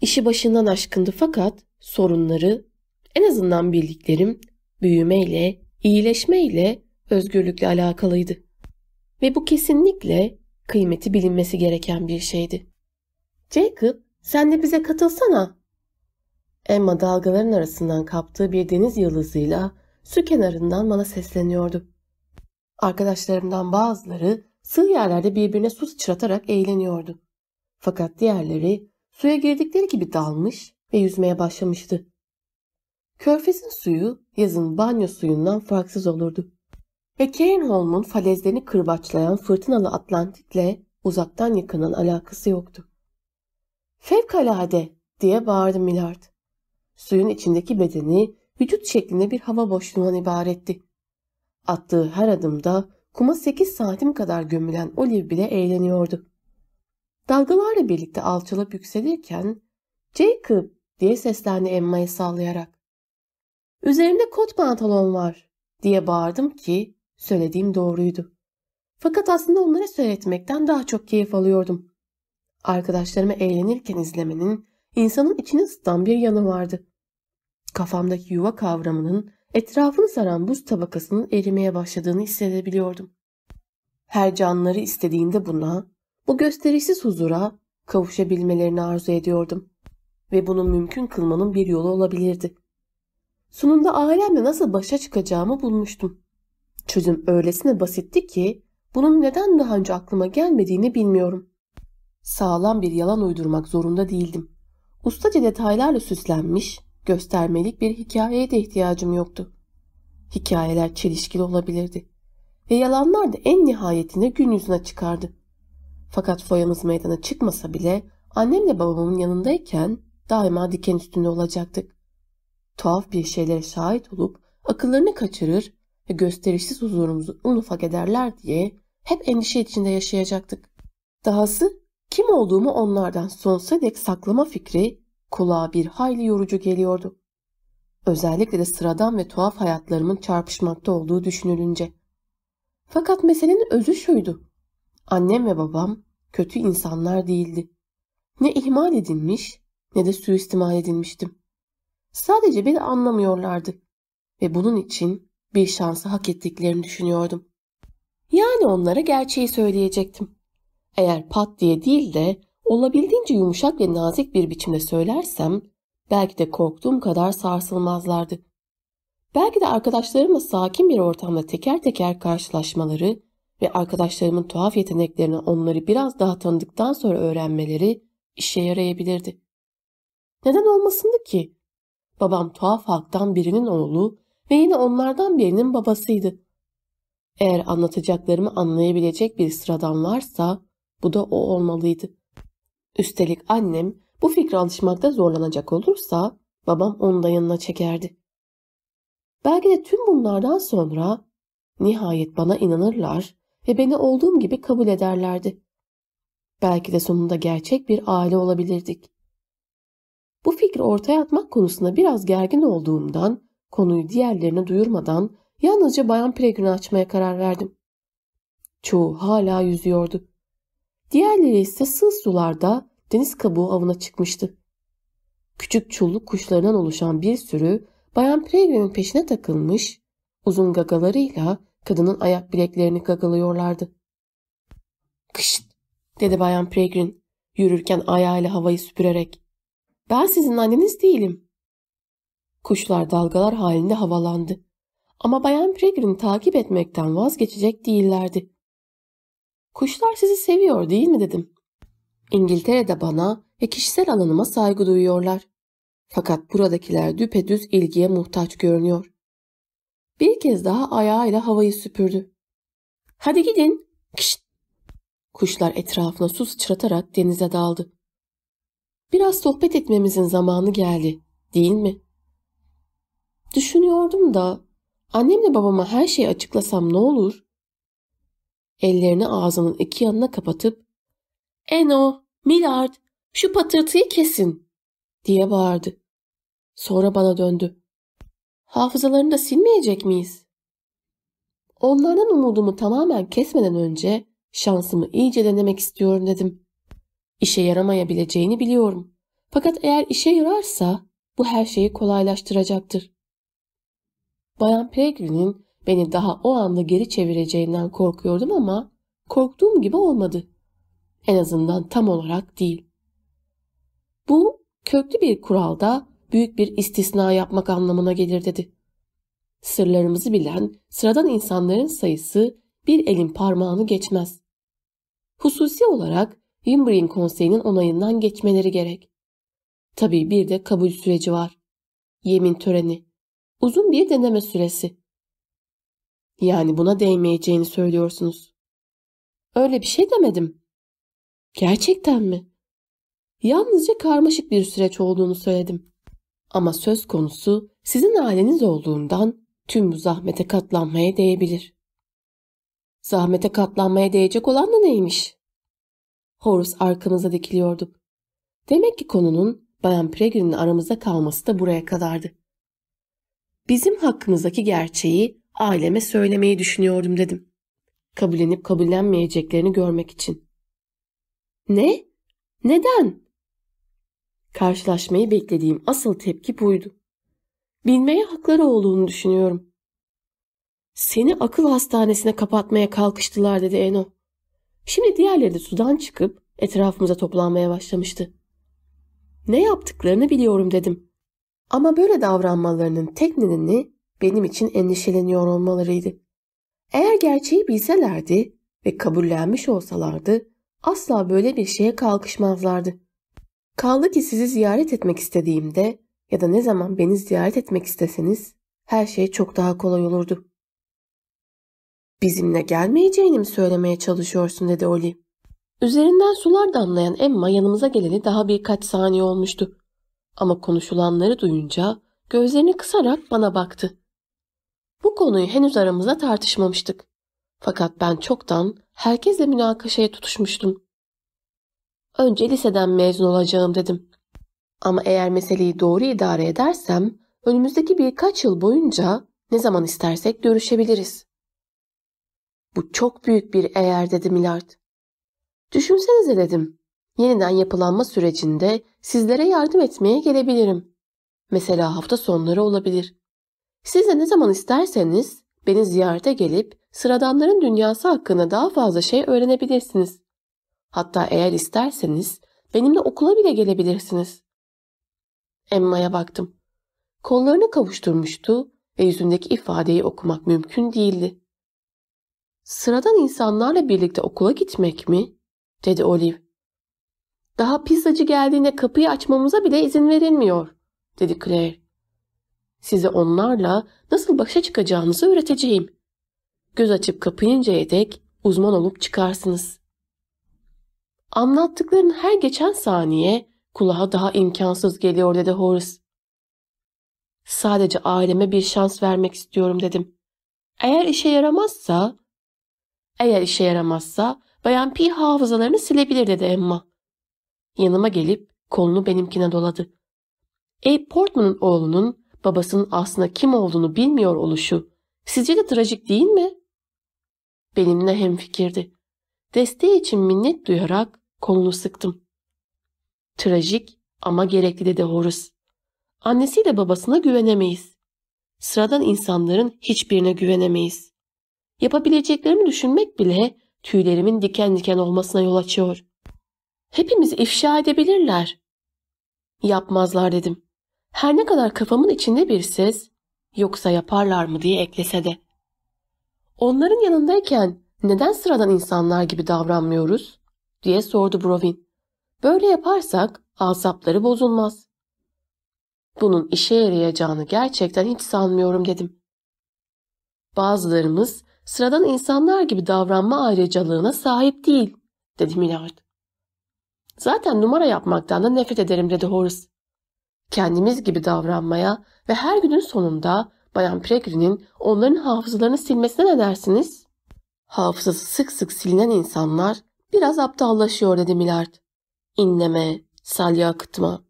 S1: İşi başından aşkındı fakat sorunları en azından bildiklerim büyümeyle, iyileşmeyle, özgürlükle alakalıydı. Ve bu kesinlikle kıymeti bilinmesi gereken bir şeydi. Jacob, sen de bize katılsana. Emma dalgaların arasından kaptığı bir deniz yıldızıyla su kenarından bana sesleniyordu. Arkadaşlarımdan bazıları sığ yerlerde birbirine su sıçratarak eğleniyordu. Fakat diğerleri suya girdikleri gibi dalmış ve yüzmeye başlamıştı. Körfezin suyu yazın banyo suyundan farksız olurdu. Ve Cairnholm'un falezlerini kırbaçlayan fırtınalı Atlantik'le uzaktan yakından alakası yoktu. Fevkalade diye bağırdı Millard. Suyun içindeki bedeni vücut şeklinde bir hava boşluğundan ibaretti. Attığı her adımda kuma 8 santim kadar gömülen Olive bile eğleniyordu. Dalgalarla birlikte alçalıp yükselirken Jacob diye seslendi Emma'yı sallayarak. Üzerimde kot pantolon var diye bağırdım ki söylediğim doğruydu. Fakat aslında onlara söyletmekten daha çok keyif alıyordum. Arkadaşlarımı eğlenirken izlemenin insanın içini ısıtan bir yanı vardı. Kafamdaki yuva kavramının etrafını saran buz tabakasının erimeye başladığını hissedebiliyordum. Her canları istediğinde buna, bu gösterişsiz huzura kavuşabilmelerini arzu ediyordum. Ve bunu mümkün kılmanın bir yolu olabilirdi. Sonunda ailemle nasıl başa çıkacağımı bulmuştum. Çözüm öylesine basitti ki bunun neden daha önce aklıma gelmediğini bilmiyorum. Sağlam bir yalan uydurmak zorunda değildim. Ustaca detaylarla süslenmiş, göstermelik bir hikayeye de ihtiyacım yoktu. Hikayeler çelişkili olabilirdi. Ve yalanlar da en nihayetinde gün yüzüne çıkardı. Fakat foyamız meydana çıkmasa bile annemle babamın yanındayken daima diken üstünde olacaktık. Tuhaf bir şeylere şahit olup akıllarını kaçırır ve gösterişsiz huzurumuzu un ederler diye hep endişe içinde yaşayacaktık. Dahası kim olduğumu onlardan sonsuza dek saklama fikri kulağa bir hayli yorucu geliyordu. Özellikle de sıradan ve tuhaf hayatlarımın çarpışmakta olduğu düşünülünce. Fakat meselenin özü şuydu. Annem ve babam kötü insanlar değildi. Ne ihmal edilmiş ne de suistimal edilmiştim. Sadece beni anlamıyorlardı ve bunun için bir şansı hak ettiklerini düşünüyordum. Yani onlara gerçeği söyleyecektim. Eğer pat diye değil de olabildiğince yumuşak ve nazik bir biçimde söylersem belki de korktuğum kadar sarsılmazlardı. Belki de arkadaşlarımla sakin bir ortamda teker teker karşılaşmaları ve arkadaşlarımın tuhaf yeteneklerini onları biraz daha tanıdıktan sonra öğrenmeleri işe yarayabilirdi. Neden olmasındı ki? Babam tuhaf halktan birinin oğlu ve yine onlardan birinin babasıydı. Eğer anlatacaklarımı anlayabilecek bir sıradan varsa bu da o olmalıydı. Üstelik annem bu fikre alışmakta zorlanacak olursa babam onu da yanına çekerdi. Belki de tüm bunlardan sonra nihayet bana inanırlar ve beni olduğum gibi kabul ederlerdi. Belki de sonunda gerçek bir aile olabilirdik. Bu fikri ortaya atmak konusunda biraz gergin olduğumdan konuyu diğerlerine duyurmadan yalnızca Bayan Peregrin'i açmaya karar verdim. Çoğu hala yüzüyordu. Diğerleri ise sığ sularda deniz kabuğu avına çıkmıştı. Küçük çulluk kuşlarından oluşan bir sürü Bayan Peregrin'in peşine takılmış, uzun gagalarıyla kadının ayak bileklerini gagalıyorlardı. Kışt dedi Bayan Peregrin yürürken ayağıyla havayı süpürerek. Ben sizin anneniz değilim. Kuşlar dalgalar halinde havalandı. Ama Bayan Peregrin'i takip etmekten vazgeçecek değillerdi. Kuşlar sizi seviyor değil mi dedim. İngiltere'de bana ve kişisel alanıma saygı duyuyorlar. Fakat buradakiler düpedüz ilgiye muhtaç görünüyor. Bir kez daha ayağıyla havayı süpürdü. Hadi gidin. Kişt. Kuşlar etrafına su sıçratarak denize daldı. Biraz sohbet etmemizin zamanı geldi, değil mi? Düşünüyordum da annemle babama her şeyi açıklasam ne olur? Ellerini ağzının iki yanına kapatıp Eno, Millard, şu patırtıyı kesin diye bağırdı. Sonra bana döndü. Hafızalarını da silmeyecek miyiz? Onlardan umudumu tamamen kesmeden önce şansımı iyice denemek istiyorum dedim. İşe yaramayabileceğini biliyorum. Fakat eğer işe yararsa bu her şeyi kolaylaştıracaktır. Bayan Peregrine'in beni daha o anda geri çevireceğinden korkuyordum ama korktuğum gibi olmadı. En azından tam olarak değil. Bu köklü bir kuralda büyük bir istisna yapmak anlamına gelir dedi. Sırlarımızı bilen sıradan insanların sayısı bir elin parmağını geçmez. Hususi olarak Wimbrin konseyinin onayından geçmeleri gerek. Tabii bir de kabul süreci var. Yemin töreni. Uzun bir deneme süresi. Yani buna değmeyeceğini söylüyorsunuz. Öyle bir şey demedim. Gerçekten mi? Yalnızca karmaşık bir süreç olduğunu söyledim. Ama söz konusu sizin aileniz olduğundan tüm bu zahmete katlanmaya değebilir. Zahmete katlanmaya değecek olan da neymiş? Horus arkamıza dikiliyordu. Demek ki konunun Bayan Pregrin'in aramızda kalması da buraya kadardı. Bizim hakkımızdaki gerçeği aileme söylemeyi düşünüyordum dedim. Kabullenip kabullenmeyeceklerini görmek için. Ne? Neden? Karşılaşmayı beklediğim asıl tepki buydu. Bilmeye hakları olduğunu düşünüyorum. Seni akıl hastanesine kapatmaya kalkıştılar dedi Eno. Şimdi diğerleri de sudan çıkıp etrafımıza toplanmaya başlamıştı. Ne yaptıklarını biliyorum dedim. Ama böyle davranmalarının tek nedeni benim için endişeleniyor olmalarıydı. Eğer gerçeği bilselerdi ve kabullenmiş olsalardı asla böyle bir şeye kalkışmazlardı. Kaldı ki sizi ziyaret etmek istediğimde ya da ne zaman beni ziyaret etmek isteseniz her şey çok daha kolay olurdu. Bizimle gelmeyeceğini mi söylemeye çalışıyorsun dedi Oli. Üzerinden sular damlayan Emma yanımıza geleli daha birkaç saniye olmuştu. Ama konuşulanları duyunca gözlerini kısarak bana baktı. Bu konuyu henüz aramızda tartışmamıştık. Fakat ben çoktan herkesle münakaşaya tutuşmuştum. Önce liseden mezun olacağım dedim. Ama eğer meseleyi doğru idare edersem önümüzdeki birkaç yıl boyunca ne zaman istersek görüşebiliriz. Bu çok büyük bir eğer dedi Milard. Düşünsenize dedim. Yeniden yapılanma sürecinde sizlere yardım etmeye gelebilirim. Mesela hafta sonları olabilir. Siz de ne zaman isterseniz beni ziyarete gelip sıradanların dünyası hakkında daha fazla şey öğrenebilirsiniz. Hatta eğer isterseniz benimle okula bile gelebilirsiniz. Emma'ya baktım. Kollarını kavuşturmuştu ve yüzündeki ifadeyi okumak mümkün değildi. Sıradan insanlarla birlikte okula gitmek mi? dedi Olive. Daha pizzacı geldiğinde kapıyı açmamıza bile izin verilmiyor, dedi Claire. Size onlarla nasıl başa çıkacağınızı öğreteceğim. Göz açıp kapayıncaya dek uzman olup çıkarsınız. Anlattıkların her geçen saniye kulağa daha imkansız geliyor dedi Horace. Sadece aileme bir şans vermek istiyorum dedim. Eğer işe yaramazsa, eğer işe yaramazsa Bayan P hafızalarını silebilir dedi Emma. Yanıma gelip kolunu benimkine doladı. Abe Portman'ın oğlunun babasının aslında kim olduğunu bilmiyor oluşu sizce de trajik değil mi? Benimle hemfikirdi. Desteği için minnet duyarak kolunu sıktım. Trajik ama gerekli dedi Horace. Annesiyle babasına güvenemeyiz. Sıradan insanların hiçbirine güvenemeyiz. Yapabileceklerimi düşünmek bile tüylerimin diken diken olmasına yol açıyor. Hepimizi ifşa edebilirler. Yapmazlar dedim. Her ne kadar kafamın içinde bir ses yoksa yaparlar mı diye eklese de. Onların yanındayken neden sıradan insanlar gibi davranmıyoruz? diye sordu Brovin. Böyle yaparsak asapları bozulmaz. Bunun işe yarayacağını gerçekten hiç sanmıyorum dedim. Bazılarımız sıradan insanlar gibi davranma ayrıcalığına sahip değil, dedi Millard. Zaten numara yapmaktan da nefret ederim dedi Horace. Kendimiz gibi davranmaya ve her günün sonunda Bayan Pregrin'in onların hafızalarını silmesine ne dersiniz? Hafızası sık sık silinen insanlar biraz aptallaşıyor dedi Millard. İnleme, salya akıtma,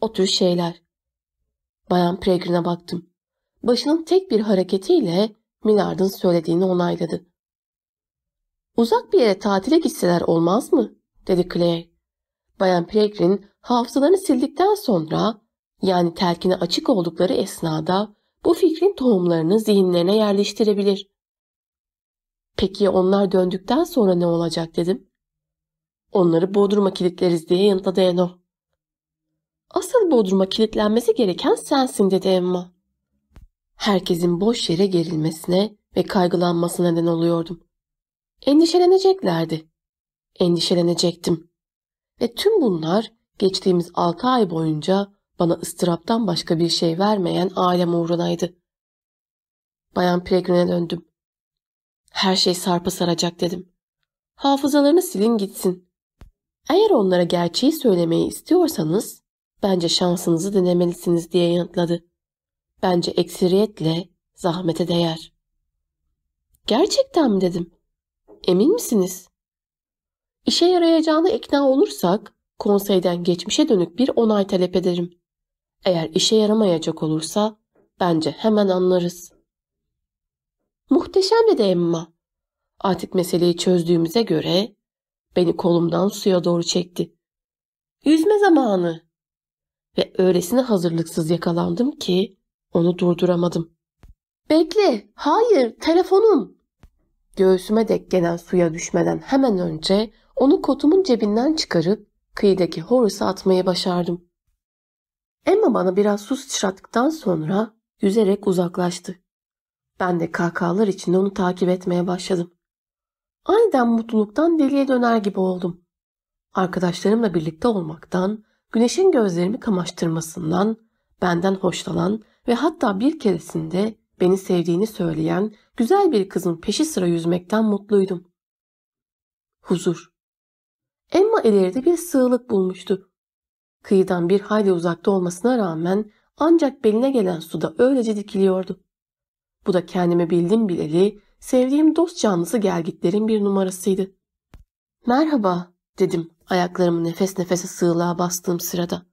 S1: o tür şeyler. Bayan Pregrin'e baktım. Başının tek bir hareketiyle Millard'ın söylediğini onayladı. Uzak bir yere tatile gitseler olmaz mı? dedi Claire. Bayan Pregrin hafızalarını sildikten sonra yani telkine açık oldukları esnada bu fikrin tohumlarını zihinlerine yerleştirebilir. Peki onlar döndükten sonra ne olacak dedim. Onları Bodrum'a kilitleriz diye yanıtladı Eno. Asıl Bodrum'a kilitlenmesi gereken sensin dedi Emma. Herkesin boş yere gerilmesine ve kaygılanmasına neden oluyordum. Endişeleneceklerdi. Endişelenecektim. Ve tüm bunlar geçtiğimiz altı ay boyunca bana ıstıraptan başka bir şey vermeyen ailem uğrunaydı. Bayan Pregrin'e döndüm. Her şey sarpa saracak dedim. Hafızalarını silin gitsin. Eğer onlara gerçeği söylemeyi istiyorsanız bence şansınızı denemelisiniz diye yanıtladı. Bence ekseriyetle zahmete değer. Gerçekten mi dedim. Emin misiniz? İşe yarayacağına ikna olursak konseyden geçmişe dönük bir onay talep ederim. Eğer işe yaramayacak olursa bence hemen anlarız. Muhteşem dedi Emma. Artık meseleyi çözdüğümüze göre beni kolumdan suya doğru çekti. Yüzme zamanı. Ve öylesine hazırlıksız yakalandım ki onu durduramadım. Bekle, hayır, telefonum. Göğsüme dek gelen suya düşmeden hemen önce onu kotumun cebinden çıkarıp kıyıdaki Horace'a atmayı başardım. Emma bana biraz su sıçrattıktan sonra yüzerek uzaklaştı. Ben de kahkahalar içinde onu takip etmeye başladım. Aniden mutluluktan deliye döner gibi oldum. Arkadaşlarımla birlikte olmaktan, güneşin gözlerimi kamaştırmasından, benden hoşlanan ve hatta bir keresinde beni sevdiğini söyleyen güzel bir kızın peşi sıra yüzmekten mutluydum. Huzur. Emma ileride bir sığlık bulmuştu. Kıyıdan bir hayli uzakta olmasına rağmen ancak beline gelen suda öylece dikiliyordu. Bu da kendimi bildim bileli sevdiğim dost canlısı gelgitlerin bir numarasıydı. Merhaba dedim ayaklarımı nefes nefese sığlığa bastığım sırada.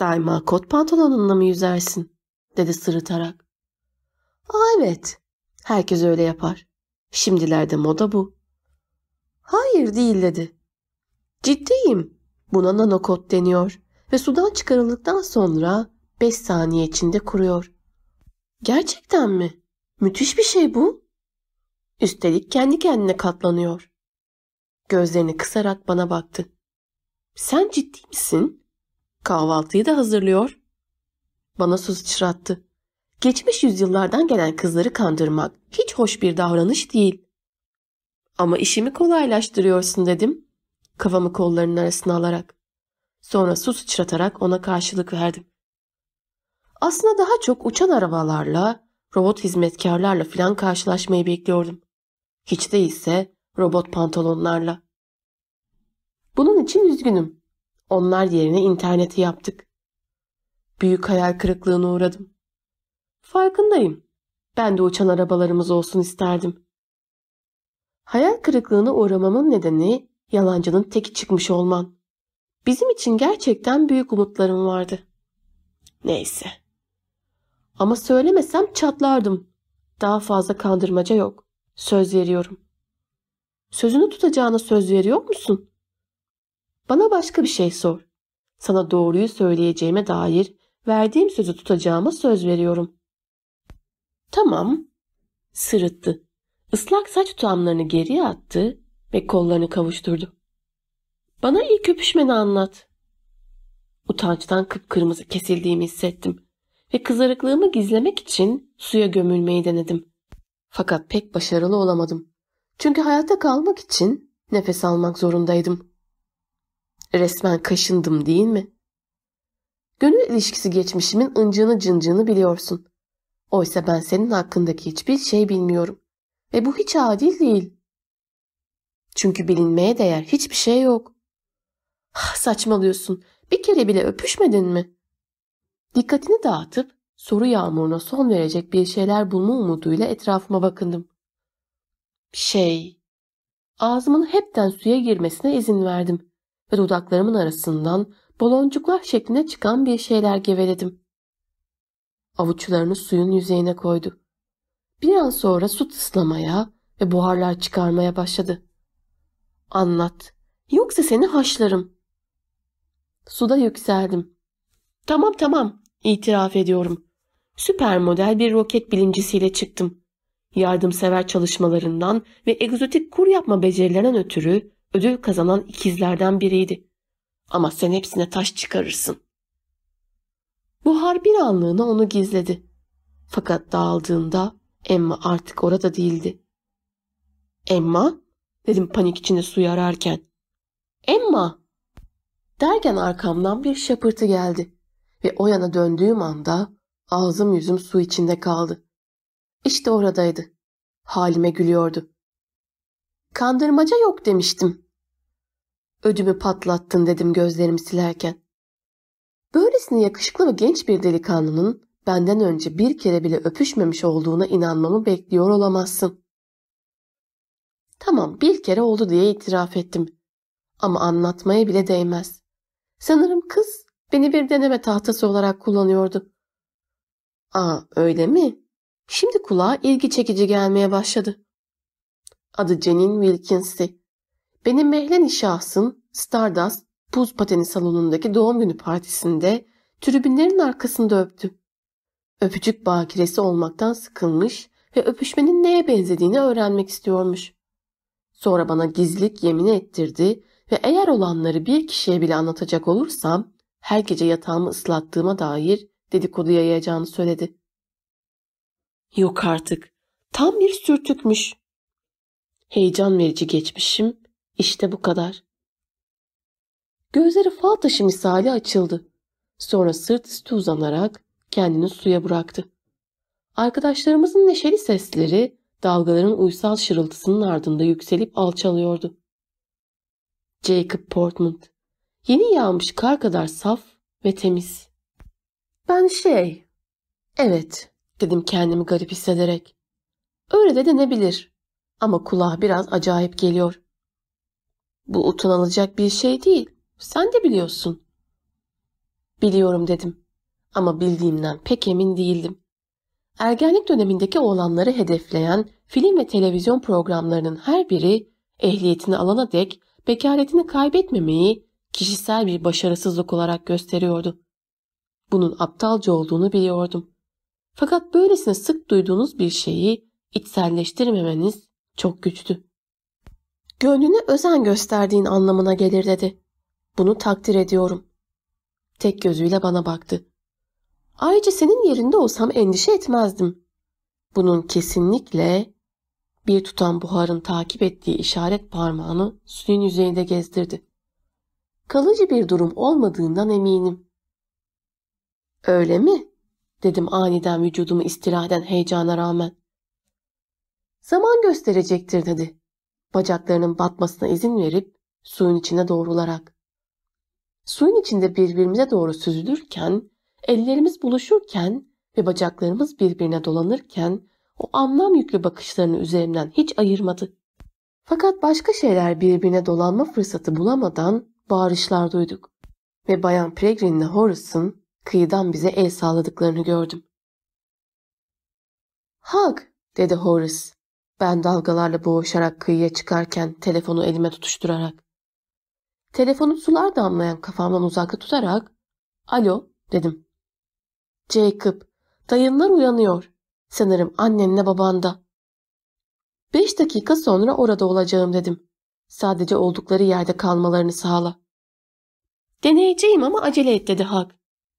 S1: Daima kot pantolonunla mı yüzersin? dedi sırıtarak. Aa evet, herkes öyle yapar. Şimdilerde moda bu. Hayır değil dedi. Ciddiyim. Buna nanokot deniyor ve sudan çıkarıldıktan sonra 5 saniye içinde kuruyor. Gerçekten mi? Müthiş bir şey bu. Üstelik kendi kendine katlanıyor. Gözlerini kısarak bana baktı. Sen ciddi misin? Kahvaltıyı da hazırlıyor. Bana su sıçrattı. Geçmiş yüzyıllardan gelen kızları kandırmak hiç hoş bir davranış değil. Ama işimi kolaylaştırıyorsun dedim. Kafamı kollarının arasına alarak. Sonra su sıçratarak ona karşılık verdim. Aslında daha çok uçan arabalarla, robot hizmetkarlarla filan karşılaşmayı bekliyordum. Hiç değilse robot pantolonlarla. Bunun için üzgünüm. Onlar yerine interneti yaptık. Büyük hayal kırıklığına uğradım. Farkındayım. Ben de uçan arabalarımız olsun isterdim. Hayal kırıklığına uğramamın nedeni yalancının teki çıkmış olman. Bizim için gerçekten büyük umutlarım vardı. Neyse. Ama söylemesem çatlardım. Daha fazla kandırmaca yok. Söz veriyorum. Sözünü tutacağına söz veriyor musun? Bana başka bir şey sor. Sana doğruyu söyleyeceğime dair verdiğim sözü tutacağıma söz veriyorum. Tamam. Sırıttı. Islak saç tutamlarını geriye attı ve kollarını kavuşturdu. Bana ilk öpüşmeni anlat. Utançtan kıpkırmızı kesildiğimi hissettim ve kızarıklığımı gizlemek için suya gömülmeyi denedim. Fakat pek başarılı olamadım. Çünkü hayatta kalmak için nefes almak zorundaydım. Resmen kaşındım değil mi? Gönül ilişkisi geçmişimin ıncığını cıncığını biliyorsun. Oysa ben senin hakkındaki hiçbir şey bilmiyorum. Ve bu hiç adil değil. Çünkü bilinmeye değer hiçbir şey yok. Ah, saçmalıyorsun. Bir kere bile öpüşmedin mi? Dikkatini dağıtıp soru yağmuruna son verecek bir şeyler bulma umuduyla etrafıma bakındım. Şey, ağzımın hepten suya girmesine izin verdim ve dudaklarımın arasından baloncuklar şeklinde çıkan bir şeyler geveledim. Avuçlarını suyun yüzeyine koydu. Bir an sonra su tıslamaya ve buharlar çıkarmaya başladı. Anlat. Yoksa seni haşlarım. Suda yükseldim. Tamam tamam, itiraf ediyorum. Süper model bir roket bilimcisiyle çıktım. Yardımsever çalışmalarından ve egzotik kur yapma becerilerinden ötürü ödül kazanan ikizlerden biriydi. Ama sen hepsine taş çıkarırsın. Buhar bir anlığına onu gizledi. Fakat dağıldığında Emma artık orada değildi. Emma? Dedim panik içinde suyu ararken. Emma! Derken arkamdan bir şapırtı geldi ve o yana döndüğüm anda ağzım yüzüm su içinde kaldı. İşte oradaydı. Halime gülüyordu. Kandırmaca yok demiştim. Ödümü patlattın dedim gözlerimi silerken. Böylesine yakışıklı ve genç bir delikanlının benden önce bir kere bile öpüşmemiş olduğuna inanmamı bekliyor olamazsın. Tamam bir kere oldu diye itiraf ettim. Ama anlatmaya bile değmez. Sanırım kız beni bir deneme tahtası olarak kullanıyordu. Aa öyle mi? Şimdi kulağa ilgi çekici gelmeye başladı. Adı Jenin Wilkins'ti. Benim mehlen şahsım Stardust buz pateni salonundaki doğum günü partisinde tribünlerin arkasında öptü. Öpücük bakiresi olmaktan sıkılmış ve öpüşmenin neye benzediğini öğrenmek istiyormuş. Sonra bana gizlilik yemini ettirdi ve eğer olanları bir kişiye bile anlatacak olursam her gece yatağımı ıslattığıma dair dedikodu yayacağını söyledi. Yok artık. Tam bir sürtükmüş. Heyecan verici geçmişim. İşte bu kadar. Gözleri fal taşı misali açıldı. Sonra sırt üstü uzanarak kendini suya bıraktı. Arkadaşlarımızın neşeli sesleri dalgaların uysal şırıltısının ardında yükselip alçalıyordu. Jacob Portman. Yeni yağmış kar kadar saf ve temiz. Ben şey... Evet, dedim kendimi garip hissederek. Öyle de denebilir. Ama kulağa biraz acayip geliyor. Bu utanılacak bir şey değil. Sen de biliyorsun. Biliyorum dedim. Ama bildiğimden pek emin değildim. Ergenlik dönemindeki oğlanları hedefleyen film ve televizyon programlarının her biri ehliyetini alana dek bekaretini kaybetmemeyi kişisel bir başarısızlık olarak gösteriyordu. Bunun aptalca olduğunu biliyordum. Fakat böylesine sık duyduğunuz bir şeyi içselleştirmemeniz çok güçtü. Gönlüne özen gösterdiğin anlamına gelir dedi. Bunu takdir ediyorum. Tek gözüyle bana baktı. Ayrıca senin yerinde olsam endişe etmezdim. Bunun kesinlikle bir tutan buharın takip ettiği işaret parmağını suyun yüzeyinde gezdirdi. Kalıcı bir durum olmadığından eminim. Öyle mi? dedim aniden vücudumu istila eden heyecana rağmen. Zaman gösterecektir dedi. Bacaklarının batmasına izin verip suyun içine doğrularak. Suyun içinde birbirimize doğru süzülürken, ellerimiz buluşurken ve bacaklarımız birbirine dolanırken o anlam yüklü bakışlarını üzerimden hiç ayırmadı. Fakat başka şeyler birbirine dolanma fırsatı bulamadan bağırışlar duyduk. Ve Bayan Peregrine ile Horace'ın kıyıdan bize el sağladıklarını gördüm. Hug, dedi Horace. Ben dalgalarla boğuşarak kıyıya çıkarken telefonu elime tutuşturarak. Telefonu sular damlayan kafamdan uzakta tutarak ''Alo'' dedim. ''Jacob, dayınlar uyanıyor. Sanırım annenle babanda. Beş dakika sonra orada olacağım dedim. Sadece oldukları yerde kalmalarını sağla. Deneyeceğim ama acele et dedi Hak.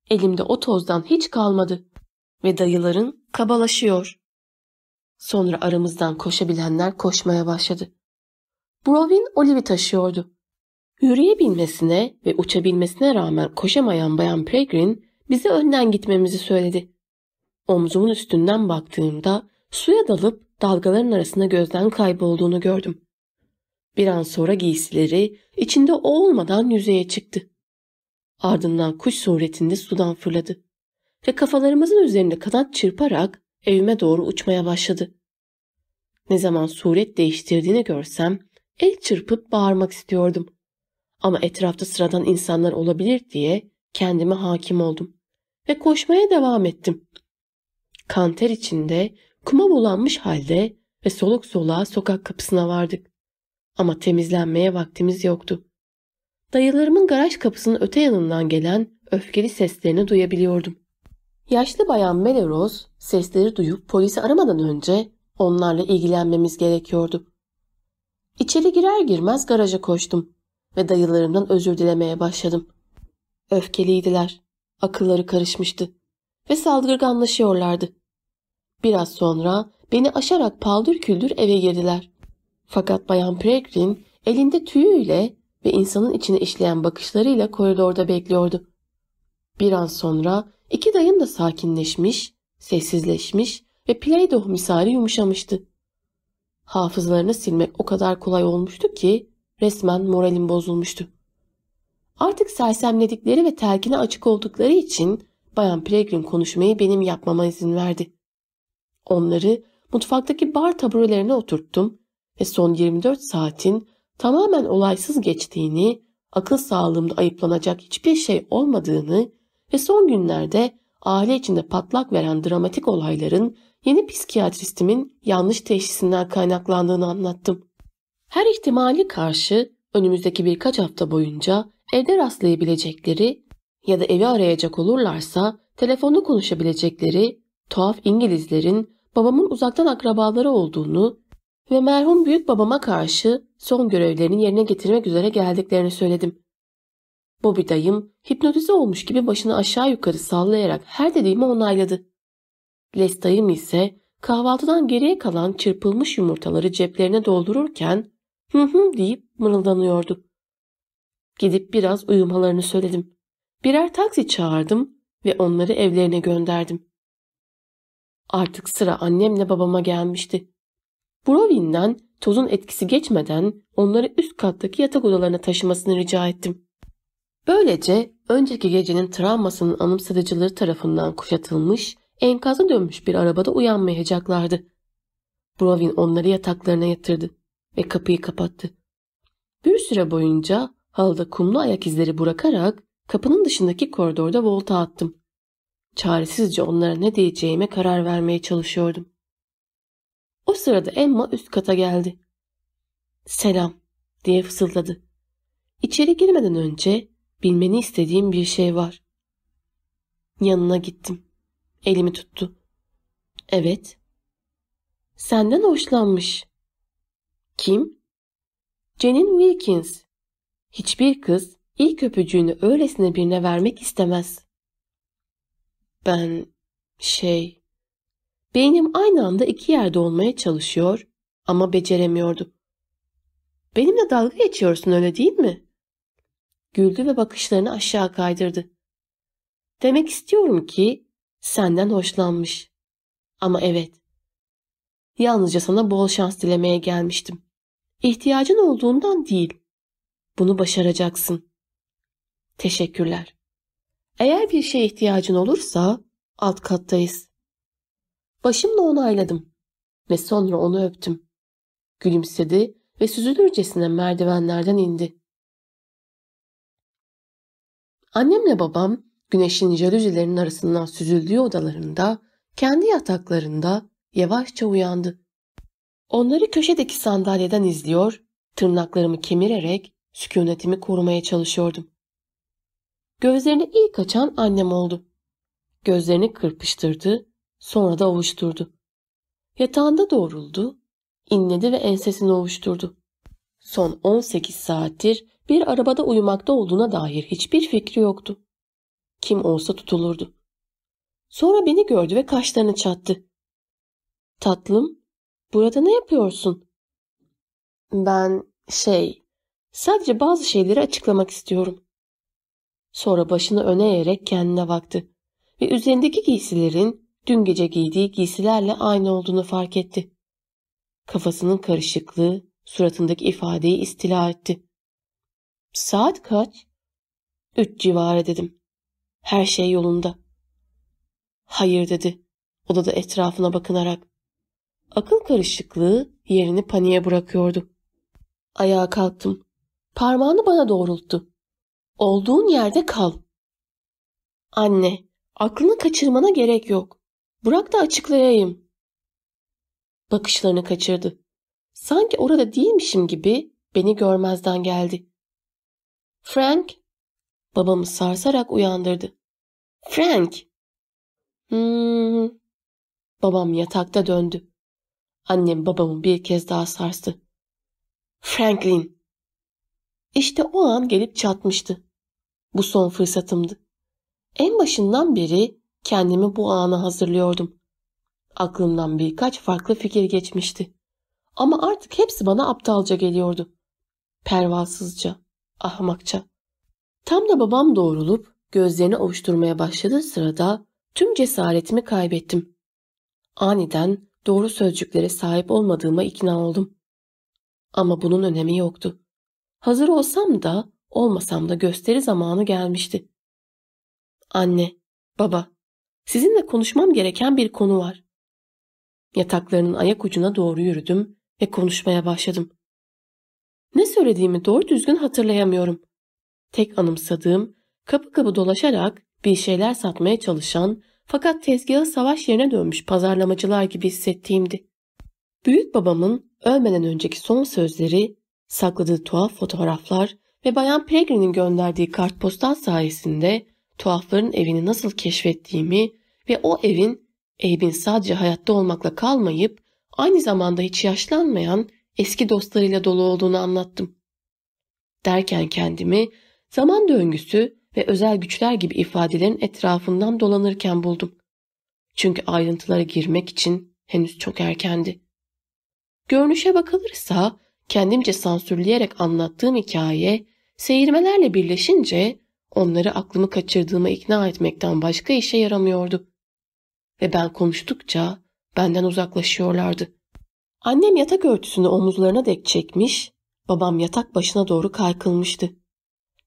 S1: Elimde o tozdan hiç kalmadı. Ve dayıların kabalaşıyor. Sonra aramızdan koşabilenler koşmaya başladı. Brovin Olive'i taşıyordu. Yürüyebilmesine ve uçabilmesine rağmen koşamayan Bayan Peregrine bize önden gitmemizi söyledi. Omzumun üstünden baktığımda suya dalıp dalgaların arasında gözden kaybolduğunu gördüm. Bir an sonra giysileri içinde o olmadan yüzeye çıktı. Ardından kuş suretinde sudan fırladı ve kafalarımızın üzerinde kanat çırparak evime doğru uçmaya başladı. Ne zaman suret değiştirdiğini görsem el çırpıp bağırmak istiyordum. Ama etrafta sıradan insanlar olabilir diye kendime hakim oldum ve koşmaya devam ettim. Kanter içinde, kuma bulanmış halde ve soluk soluğa sokak kapısına vardık. Ama temizlenmeye vaktimiz yoktu. Dayılarımın garaj kapısının öte yanından gelen öfkeli seslerini duyabiliyordum. Yaşlı bayan Melrose sesleri duyup polisi aramadan önce onlarla ilgilenmemiz gerekiyordu. İçeri girer girmez garaja koştum ve dayılarımdan özür dilemeye başladım. Öfkeliydiler, akılları karışmıştı ve saldırganlaşıyorlardı. Biraz sonra beni aşarak paldır küldür eve girdiler. Fakat Bayan Peregrine elinde tüyüyle ve insanın içine işleyen bakışlarıyla koridorda bekliyordu. Bir an sonra iki dayım da sakinleşmiş, sessizleşmiş ve Pleydoh misali yumuşamıştı. Hafızlarını silmek o kadar kolay olmuştu ki resmen moralim bozulmuştu. Artık sersemledikleri ve telkine açık oldukları için Bayan Peregrine konuşmayı benim yapmama izin verdi. Onları mutfaktaki bar taburelerine oturttum ve son 24 saatin tamamen olaysız geçtiğini, akıl sağlığımda ayıplanacak hiçbir şey olmadığını ve son günlerde aile içinde patlak veren dramatik olayların yeni psikiyatristimin yanlış teşhisinden kaynaklandığını anlattım. Her ihtimali karşı önümüzdeki birkaç hafta boyunca evde rastlayabilecekleri ya da evi arayacak olurlarsa telefonda konuşabilecekleri tuhaf İngilizlerin babamın uzaktan akrabaları olduğunu ve merhum büyük babama karşı son görevlerini yerine getirmek üzere geldiklerini söyledim. Bobby dayım hipnotize olmuş gibi başını aşağı yukarı sallayarak her dediğimi onayladı. Les dayım ise kahvaltıdan geriye kalan çırpılmış yumurtaları ceplerine doldururken hı hı deyip mırıldanıyordu. Gidip biraz uyumalarını söyledim. Birer taksi çağırdım ve onları evlerine gönderdim. Artık sıra annemle babama gelmişti. Brovin'den tozun etkisi geçmeden onları üst kattaki yatak odalarına taşımasını rica ettim. Böylece önceki gecenin travmasının anımsatıcıları tarafından kuşatılmış, enkaza dönmüş bir arabada uyanmayacaklardı. Brovin onları yataklarına yatırdı ve kapıyı kapattı. Bir süre boyunca halıda kumlu ayak izleri bırakarak kapının dışındaki koridorda volta attım. Çaresizce onlara ne diyeceğime karar vermeye çalışıyordum. O sırada Emma üst kata geldi. Selam diye fısıldadı. İçeri girmeden önce bilmeni istediğim bir şey var. Yanına gittim. Elimi tuttu. Evet. Senden hoşlanmış. Kim? Cenin Wilkins. Hiçbir kız ilk öpücüğünü öylesine birine vermek istemez. Ben şey Beynim aynı anda iki yerde olmaya çalışıyor ama beceremiyordu. Benimle dalga geçiyorsun öyle değil mi? Güldü ve bakışlarını aşağı kaydırdı. Demek istiyorum ki senden hoşlanmış. Ama evet. Yalnızca sana bol şans dilemeye gelmiştim. İhtiyacın olduğundan değil. Bunu başaracaksın. Teşekkürler. Eğer bir şeye ihtiyacın olursa alt kattayız. Başımla onayladım ve sonra onu öptüm. Gülümsedi ve süzülürcesine merdivenlerden indi. Annemle babam güneşin jalüzilerinin arasından süzüldüğü odalarında, kendi yataklarında yavaşça uyandı. Onları köşedeki sandalyeden izliyor, tırnaklarımı kemirerek sükunetimi korumaya çalışıyordum. Gözlerini ilk açan annem oldu. Gözlerini kırpıştırdı Sonra da ovuşturdu. Yatağında doğruldu, inledi ve ensesini ovuşturdu. Son 18 saattir bir arabada uyumakta olduğuna dair hiçbir fikri yoktu. Kim olsa tutulurdu. Sonra beni gördü ve kaşlarını çattı. Tatlım, burada ne yapıyorsun? Ben şey, sadece bazı şeyleri açıklamak istiyorum. Sonra başını öne eğerek kendine baktı ve üzerindeki giysilerin dün gece giydiği giysilerle aynı olduğunu fark etti. Kafasının karışıklığı suratındaki ifadeyi istila etti. Saat kaç? Üç civarı dedim. Her şey yolunda. Hayır dedi odada etrafına bakınarak. Akıl karışıklığı yerini paniğe bırakıyordu. Ayağa kalktım. Parmağını bana doğrulttu. Olduğun yerde kal. Anne, aklını kaçırmana gerek yok. Bırak da açıklayayım. Bakışlarını kaçırdı. Sanki orada değilmişim gibi beni görmezden geldi. Frank, babamı sarsarak uyandırdı. Frank. Hmm. Babam yatakta döndü. Annem babamı bir kez daha sarstı. Franklin. İşte o an gelip çatmıştı. Bu son fırsatımdı. En başından beri kendimi bu ana hazırlıyordum. Aklımdan birkaç farklı fikir geçmişti. Ama artık hepsi bana aptalca geliyordu. Pervasızca, ahmakça. Tam da babam doğrulup gözlerini ovuşturmaya başladığı sırada tüm cesaretimi kaybettim. Aniden doğru sözcüklere sahip olmadığıma ikna oldum. Ama bunun önemi yoktu. Hazır olsam da olmasam da gösteri zamanı gelmişti. Anne, baba, sizinle konuşmam gereken bir konu var. Yataklarının ayak ucuna doğru yürüdüm ve konuşmaya başladım. Ne söylediğimi doğru düzgün hatırlayamıyorum. Tek anımsadığım kapı kapı dolaşarak bir şeyler satmaya çalışan fakat tezgahı savaş yerine dönmüş pazarlamacılar gibi hissettiğimdi. Büyük babamın ölmeden önceki son sözleri, sakladığı tuhaf fotoğraflar ve Bayan Peregrine'in gönderdiği kartpostal sayesinde tuhafların evini nasıl keşfettiğimi ve o evin Abe'in sadece hayatta olmakla kalmayıp aynı zamanda hiç yaşlanmayan eski dostlarıyla dolu olduğunu anlattım. Derken kendimi zaman döngüsü ve özel güçler gibi ifadelerin etrafından dolanırken buldum. Çünkü ayrıntılara girmek için henüz çok erkendi. Görünüşe bakılırsa kendimce sansürleyerek anlattığım hikaye seyirmelerle birleşince onları aklımı kaçırdığıma ikna etmekten başka işe yaramıyordu. Ve ben konuştukça benden uzaklaşıyorlardı. Annem yatak örtüsünü omuzlarına dek çekmiş, babam yatak başına doğru kaykılmıştı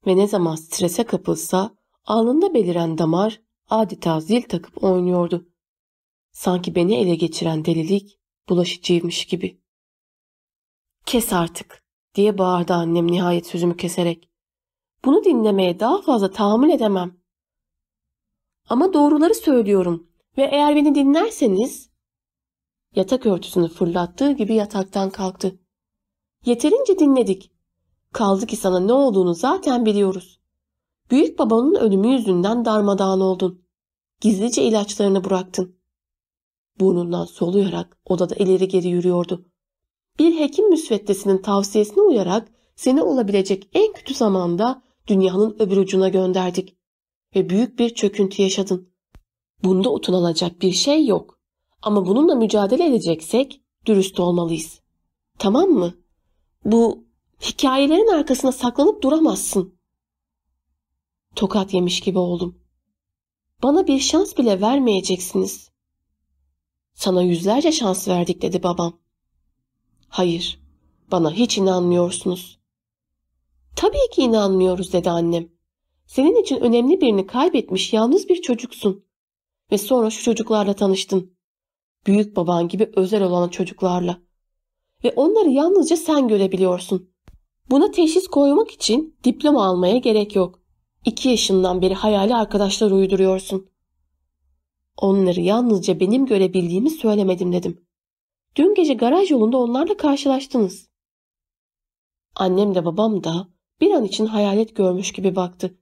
S1: ve ne zaman strese kapılsa alnında beliren damar adeta zil takıp oynuyordu. Sanki beni ele geçiren delilik bulaşıcıymış gibi. Kes artık diye bağırdı annem nihayet sözümü keserek. Bunu dinlemeye daha fazla tahammül edemem. Ama doğruları söylüyorum ve eğer beni dinlerseniz... Yatak örtüsünü fırlattığı gibi yataktan kalktı. Yeterince dinledik. Kaldı ki sana ne olduğunu zaten biliyoruz. Büyük babanın ölümü yüzünden darmadağın oldun. Gizlice ilaçlarını bıraktın. Burnundan soluyarak odada ileri geri yürüyordu. Bir hekim müsveddesinin tavsiyesine uyarak seni olabilecek en kötü zamanda dünyanın öbür ucuna gönderdik. Ve büyük bir çöküntü yaşadın. Bunda utanılacak bir şey yok. Ama bununla mücadele edeceksek dürüst olmalıyız. Tamam mı? Bu Hikayelerin arkasına saklanıp duramazsın. Tokat yemiş gibi oldum. Bana bir şans bile vermeyeceksiniz. Sana yüzlerce şans verdik dedi babam. Hayır, bana hiç inanmıyorsunuz. Tabii ki inanmıyoruz dedi annem. Senin için önemli birini kaybetmiş yalnız bir çocuksun. Ve sonra şu çocuklarla tanıştın. Büyük baban gibi özel olan çocuklarla. Ve onları yalnızca sen görebiliyorsun. Buna teşhis koymak için diploma almaya gerek yok. İki yaşından beri hayali arkadaşlar uyduruyorsun. Onları yalnızca benim görebildiğimi söylemedim dedim. Dün gece garaj yolunda onlarla karşılaştınız. Annem de babam da bir an için hayalet görmüş gibi baktı.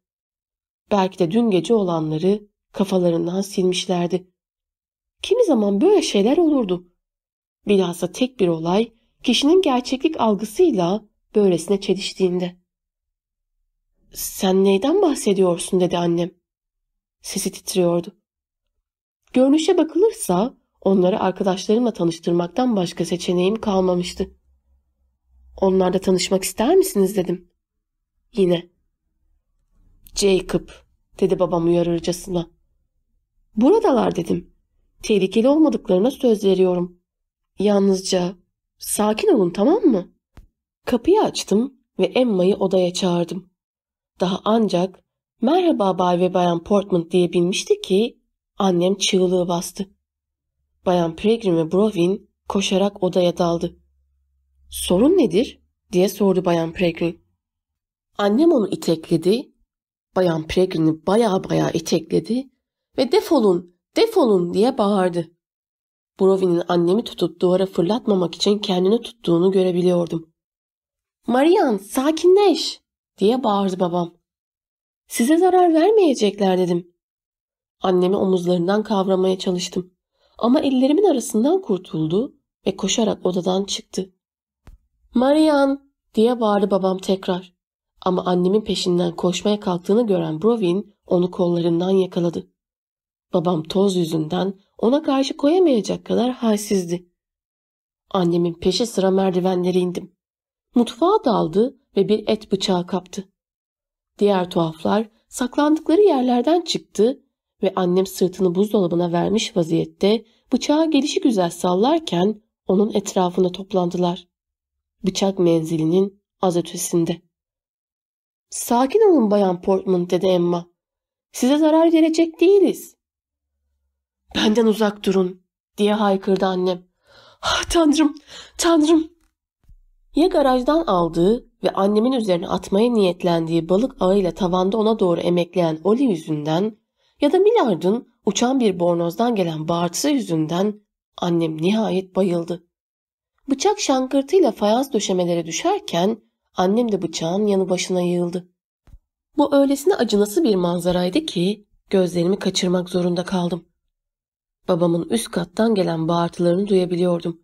S1: Belki de dün gece olanları kafalarından silmişlerdi. Kimi zaman böyle şeyler olurdu. Bilhassa tek bir olay kişinin gerçeklik algısıyla böylesine çeliştiğinde. Sen neyden bahsediyorsun dedi annem. Sesi titriyordu. Görünüşe bakılırsa onları arkadaşlarımla tanıştırmaktan başka seçeneğim kalmamıştı. Onlarla tanışmak ister misiniz dedim. Yine. Jacob dedi babam uyarırcasına. Buradalar dedim. Tehlikeli olmadıklarına söz veriyorum. Yalnızca sakin olun tamam mı? Kapıyı açtım ve Emma'yı odaya çağırdım. Daha ancak merhaba Bay ve Bayan Portman diyebilmişti ki annem çığlığı bastı. Bayan Peregrine ve Brovin koşarak odaya daldı. Sorun nedir? diye sordu Bayan Peregrine. Annem onu itekledi. Bayan Peregrine'i baya baya itekledi ve defolun, defolun diye bağırdı. Brovin'in annemi tutup duvara fırlatmamak için kendini tuttuğunu görebiliyordum. Marian sakinleş diye bağırdı babam. Size zarar vermeyecekler dedim. Annemi omuzlarından kavramaya çalıştım. Ama ellerimin arasından kurtuldu ve koşarak odadan çıktı. Marian diye bağırdı babam tekrar. Ama annemin peşinden koşmaya kalktığını gören Brovin onu kollarından yakaladı. Babam toz yüzünden ona karşı koyamayacak kadar halsizdi. Annemin peşi sıra merdivenleri indim. Mutfağa daldı ve bir et bıçağı kaptı. Diğer tuhaflar saklandıkları yerlerden çıktı ve annem sırtını buzdolabına vermiş vaziyette bıçağı gelişi güzel sallarken onun etrafına toplandılar. Bıçak menzilinin az ötesinde. Sakin olun Bayan Portman dedi Emma. Size zarar verecek değiliz. Benden uzak durun diye haykırdı annem. Ah, tanrım, tanrım. Ya garajdan aldığı ve annemin üzerine atmaya niyetlendiği balık ağıyla tavanda ona doğru emekleyen Oli yüzünden ya da Millard'ın uçan bir bornozdan gelen bağırtısı yüzünden annem nihayet bayıldı. Bıçak şankırtıyla fayans döşemelere düşerken annem de bıçağın yanı başına yığıldı. Bu öylesine acınası bir manzaraydı ki gözlerimi kaçırmak zorunda kaldım. Babamın üst kattan gelen bağırtılarını duyabiliyordum.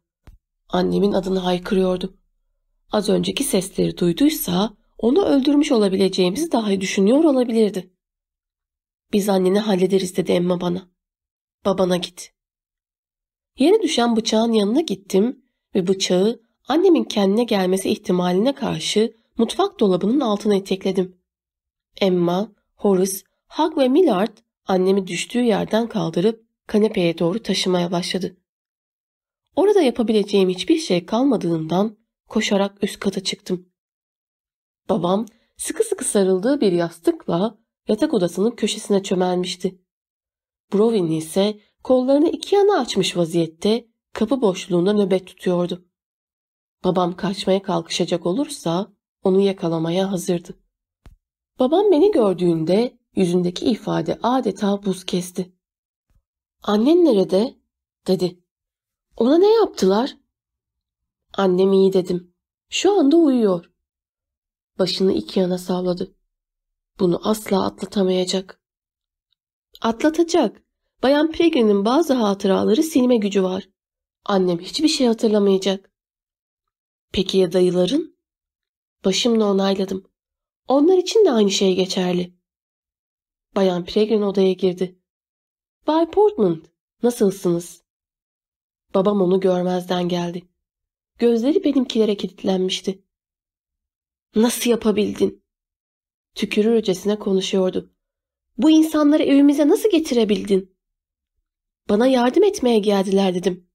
S1: Annemin adını haykırıyordu. Az önceki sesleri duyduysa onu öldürmüş olabileceğimizi dahi düşünüyor olabilirdi. Biz anneni hallederiz dedi Emma bana. Babana git. Yere düşen bıçağın yanına gittim ve bıçağı annemin kendine gelmesi ihtimaline karşı mutfak dolabının altına itekledim. Emma, Horace, Hug ve Millard annemi düştüğü yerden kaldırıp kanepeye doğru taşımaya başladı. Orada yapabileceğim hiçbir şey kalmadığından koşarak üst kata çıktım. Babam sıkı sıkı sarıldığı bir yastıkla yatak odasının köşesine çömelmişti. Brovin ise kollarını iki yana açmış vaziyette kapı boşluğunda nöbet tutuyordu. Babam kaçmaya kalkışacak olursa onu yakalamaya hazırdı. Babam beni gördüğünde yüzündeki ifade adeta buz kesti. Annen nerede? dedi. Ona ne yaptılar? Annem iyi dedim. Şu anda uyuyor. Başını iki yana salladı. Bunu asla atlatamayacak. Atlatacak. Bayan Pregrin'in bazı hatıraları silme gücü var. Annem hiçbir şey hatırlamayacak. Peki ya dayıların? Başımla onayladım. Onlar için de aynı şey geçerli. Bayan Pregrin odaya girdi. Bay Portman, nasılsınız? Babam onu görmezden geldi. Gözleri benimkilere kilitlenmişti. Nasıl yapabildin? Tükürürcesine konuşuyordu. Bu insanları evimize nasıl getirebildin? Bana yardım etmeye geldiler dedim.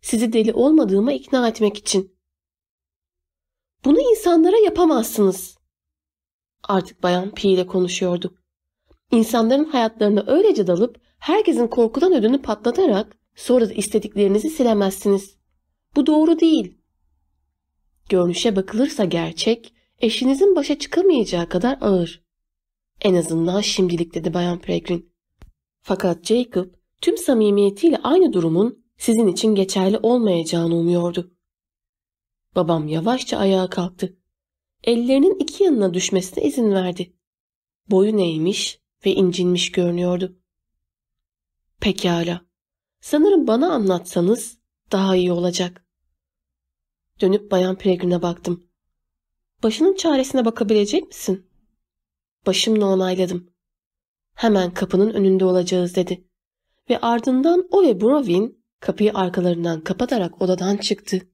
S1: Sizi deli olmadığıma ikna etmek için. Bunu insanlara yapamazsınız. Artık Bayan P ile konuşuyordu. İnsanların hayatlarına öylece dalıp herkesin korkudan ödünü patlatarak sonra da istediklerinizi silemezsiniz. Bu doğru değil. Görünüşe bakılırsa gerçek, eşinizin başa çıkamayacağı kadar ağır. En azından şimdilik dedi Bayan Peregrine. Fakat Jacob tüm samimiyetiyle aynı durumun sizin için geçerli olmayacağını umuyordu. Babam yavaşça ayağa kalktı. Ellerinin iki yanına düşmesine izin verdi. Boyu neymiş ve incinmiş görünüyordu. Pekala. Sanırım bana anlatsanız daha iyi olacak. Dönüp Bayan Peregrine'e baktım. Başının çaresine bakabilecek misin? Başımla onayladım. Hemen kapının önünde olacağız dedi. Ve ardından o ve Brovin kapıyı arkalarından kapatarak odadan çıktı.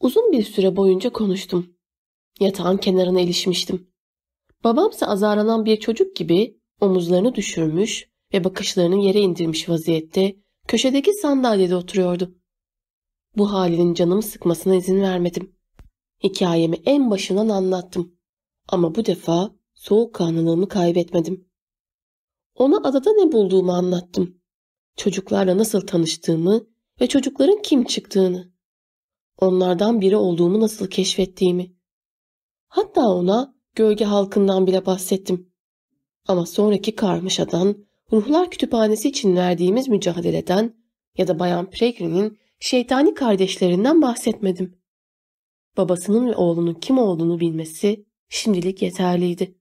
S1: Uzun bir süre boyunca konuştum. Yatağın kenarına ilişmiştim. Babamsa azarlanan bir çocuk gibi omuzlarını düşürmüş ve bakışlarını yere indirmiş vaziyette köşedeki sandalyede oturuyordu. Bu halinin canımı sıkmasına izin vermedim. Hikayemi en başından anlattım. Ama bu defa soğukkanlılığımı kaybetmedim. Ona adada ne bulduğumu anlattım. Çocuklarla nasıl tanıştığımı ve çocukların kim çıktığını. Onlardan biri olduğumu nasıl keşfettiğimi. Hatta ona gölge halkından bile bahsettim. Ama sonraki karmaşadan, ruhlar kütüphanesi için verdiğimiz mücadeleden ya da Bayan Pregrin'in şeytani kardeşlerinden bahsetmedim. Babasının ve oğlunun kim olduğunu bilmesi şimdilik yeterliydi.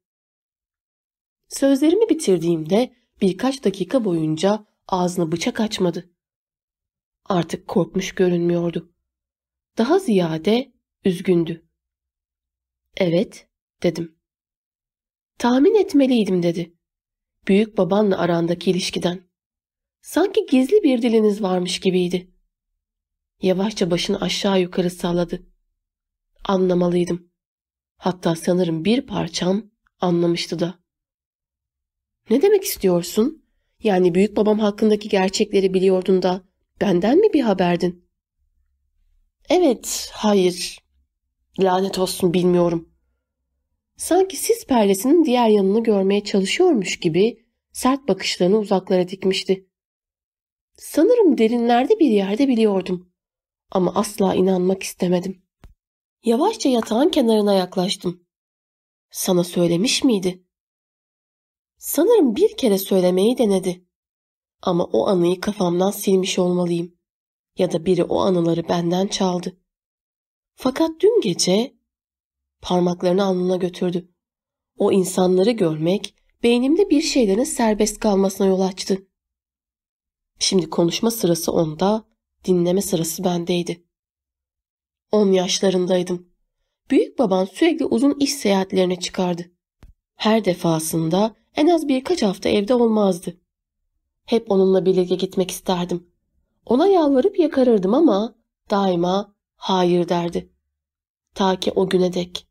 S1: Sözlerimi bitirdiğimde birkaç dakika boyunca ağzını bıçak açmadı. Artık korkmuş görünmüyordu. Daha ziyade üzgündü. Evet, dedim. Tahmin etmeliydim dedi. Büyük babanla arandaki ilişkiden. Sanki gizli bir diliniz varmış gibiydi. Yavaşça başını aşağı yukarı salladı. Anlamalıydım. Hatta sanırım bir parçam anlamıştı da. Ne demek istiyorsun? Yani büyük babam hakkındaki gerçekleri biliyordun da benden mi bir haberdin? Evet, hayır. Lanet olsun bilmiyorum. Sanki sis perdesinin diğer yanını görmeye çalışıyormuş gibi sert bakışlarını uzaklara dikmişti. Sanırım derinlerde bir yerde biliyordum. Ama asla inanmak istemedim. Yavaşça yatağın kenarına yaklaştım. Sana söylemiş miydi? Sanırım bir kere söylemeyi denedi. Ama o anıyı kafamdan silmiş olmalıyım. Ya da biri o anıları benden çaldı. Fakat dün gece parmaklarını alnına götürdü. O insanları görmek beynimde bir şeylerin serbest kalmasına yol açtı. Şimdi konuşma sırası onda, dinleme sırası bendeydi. On yaşlarındaydım. Büyük babam sürekli uzun iş seyahatlerine çıkardı. Her defasında en az birkaç hafta evde olmazdı. Hep onunla birlikte gitmek isterdim. Ona yalvarıp yakarırdım ama daima hayır derdi. Ta ki o güne dek.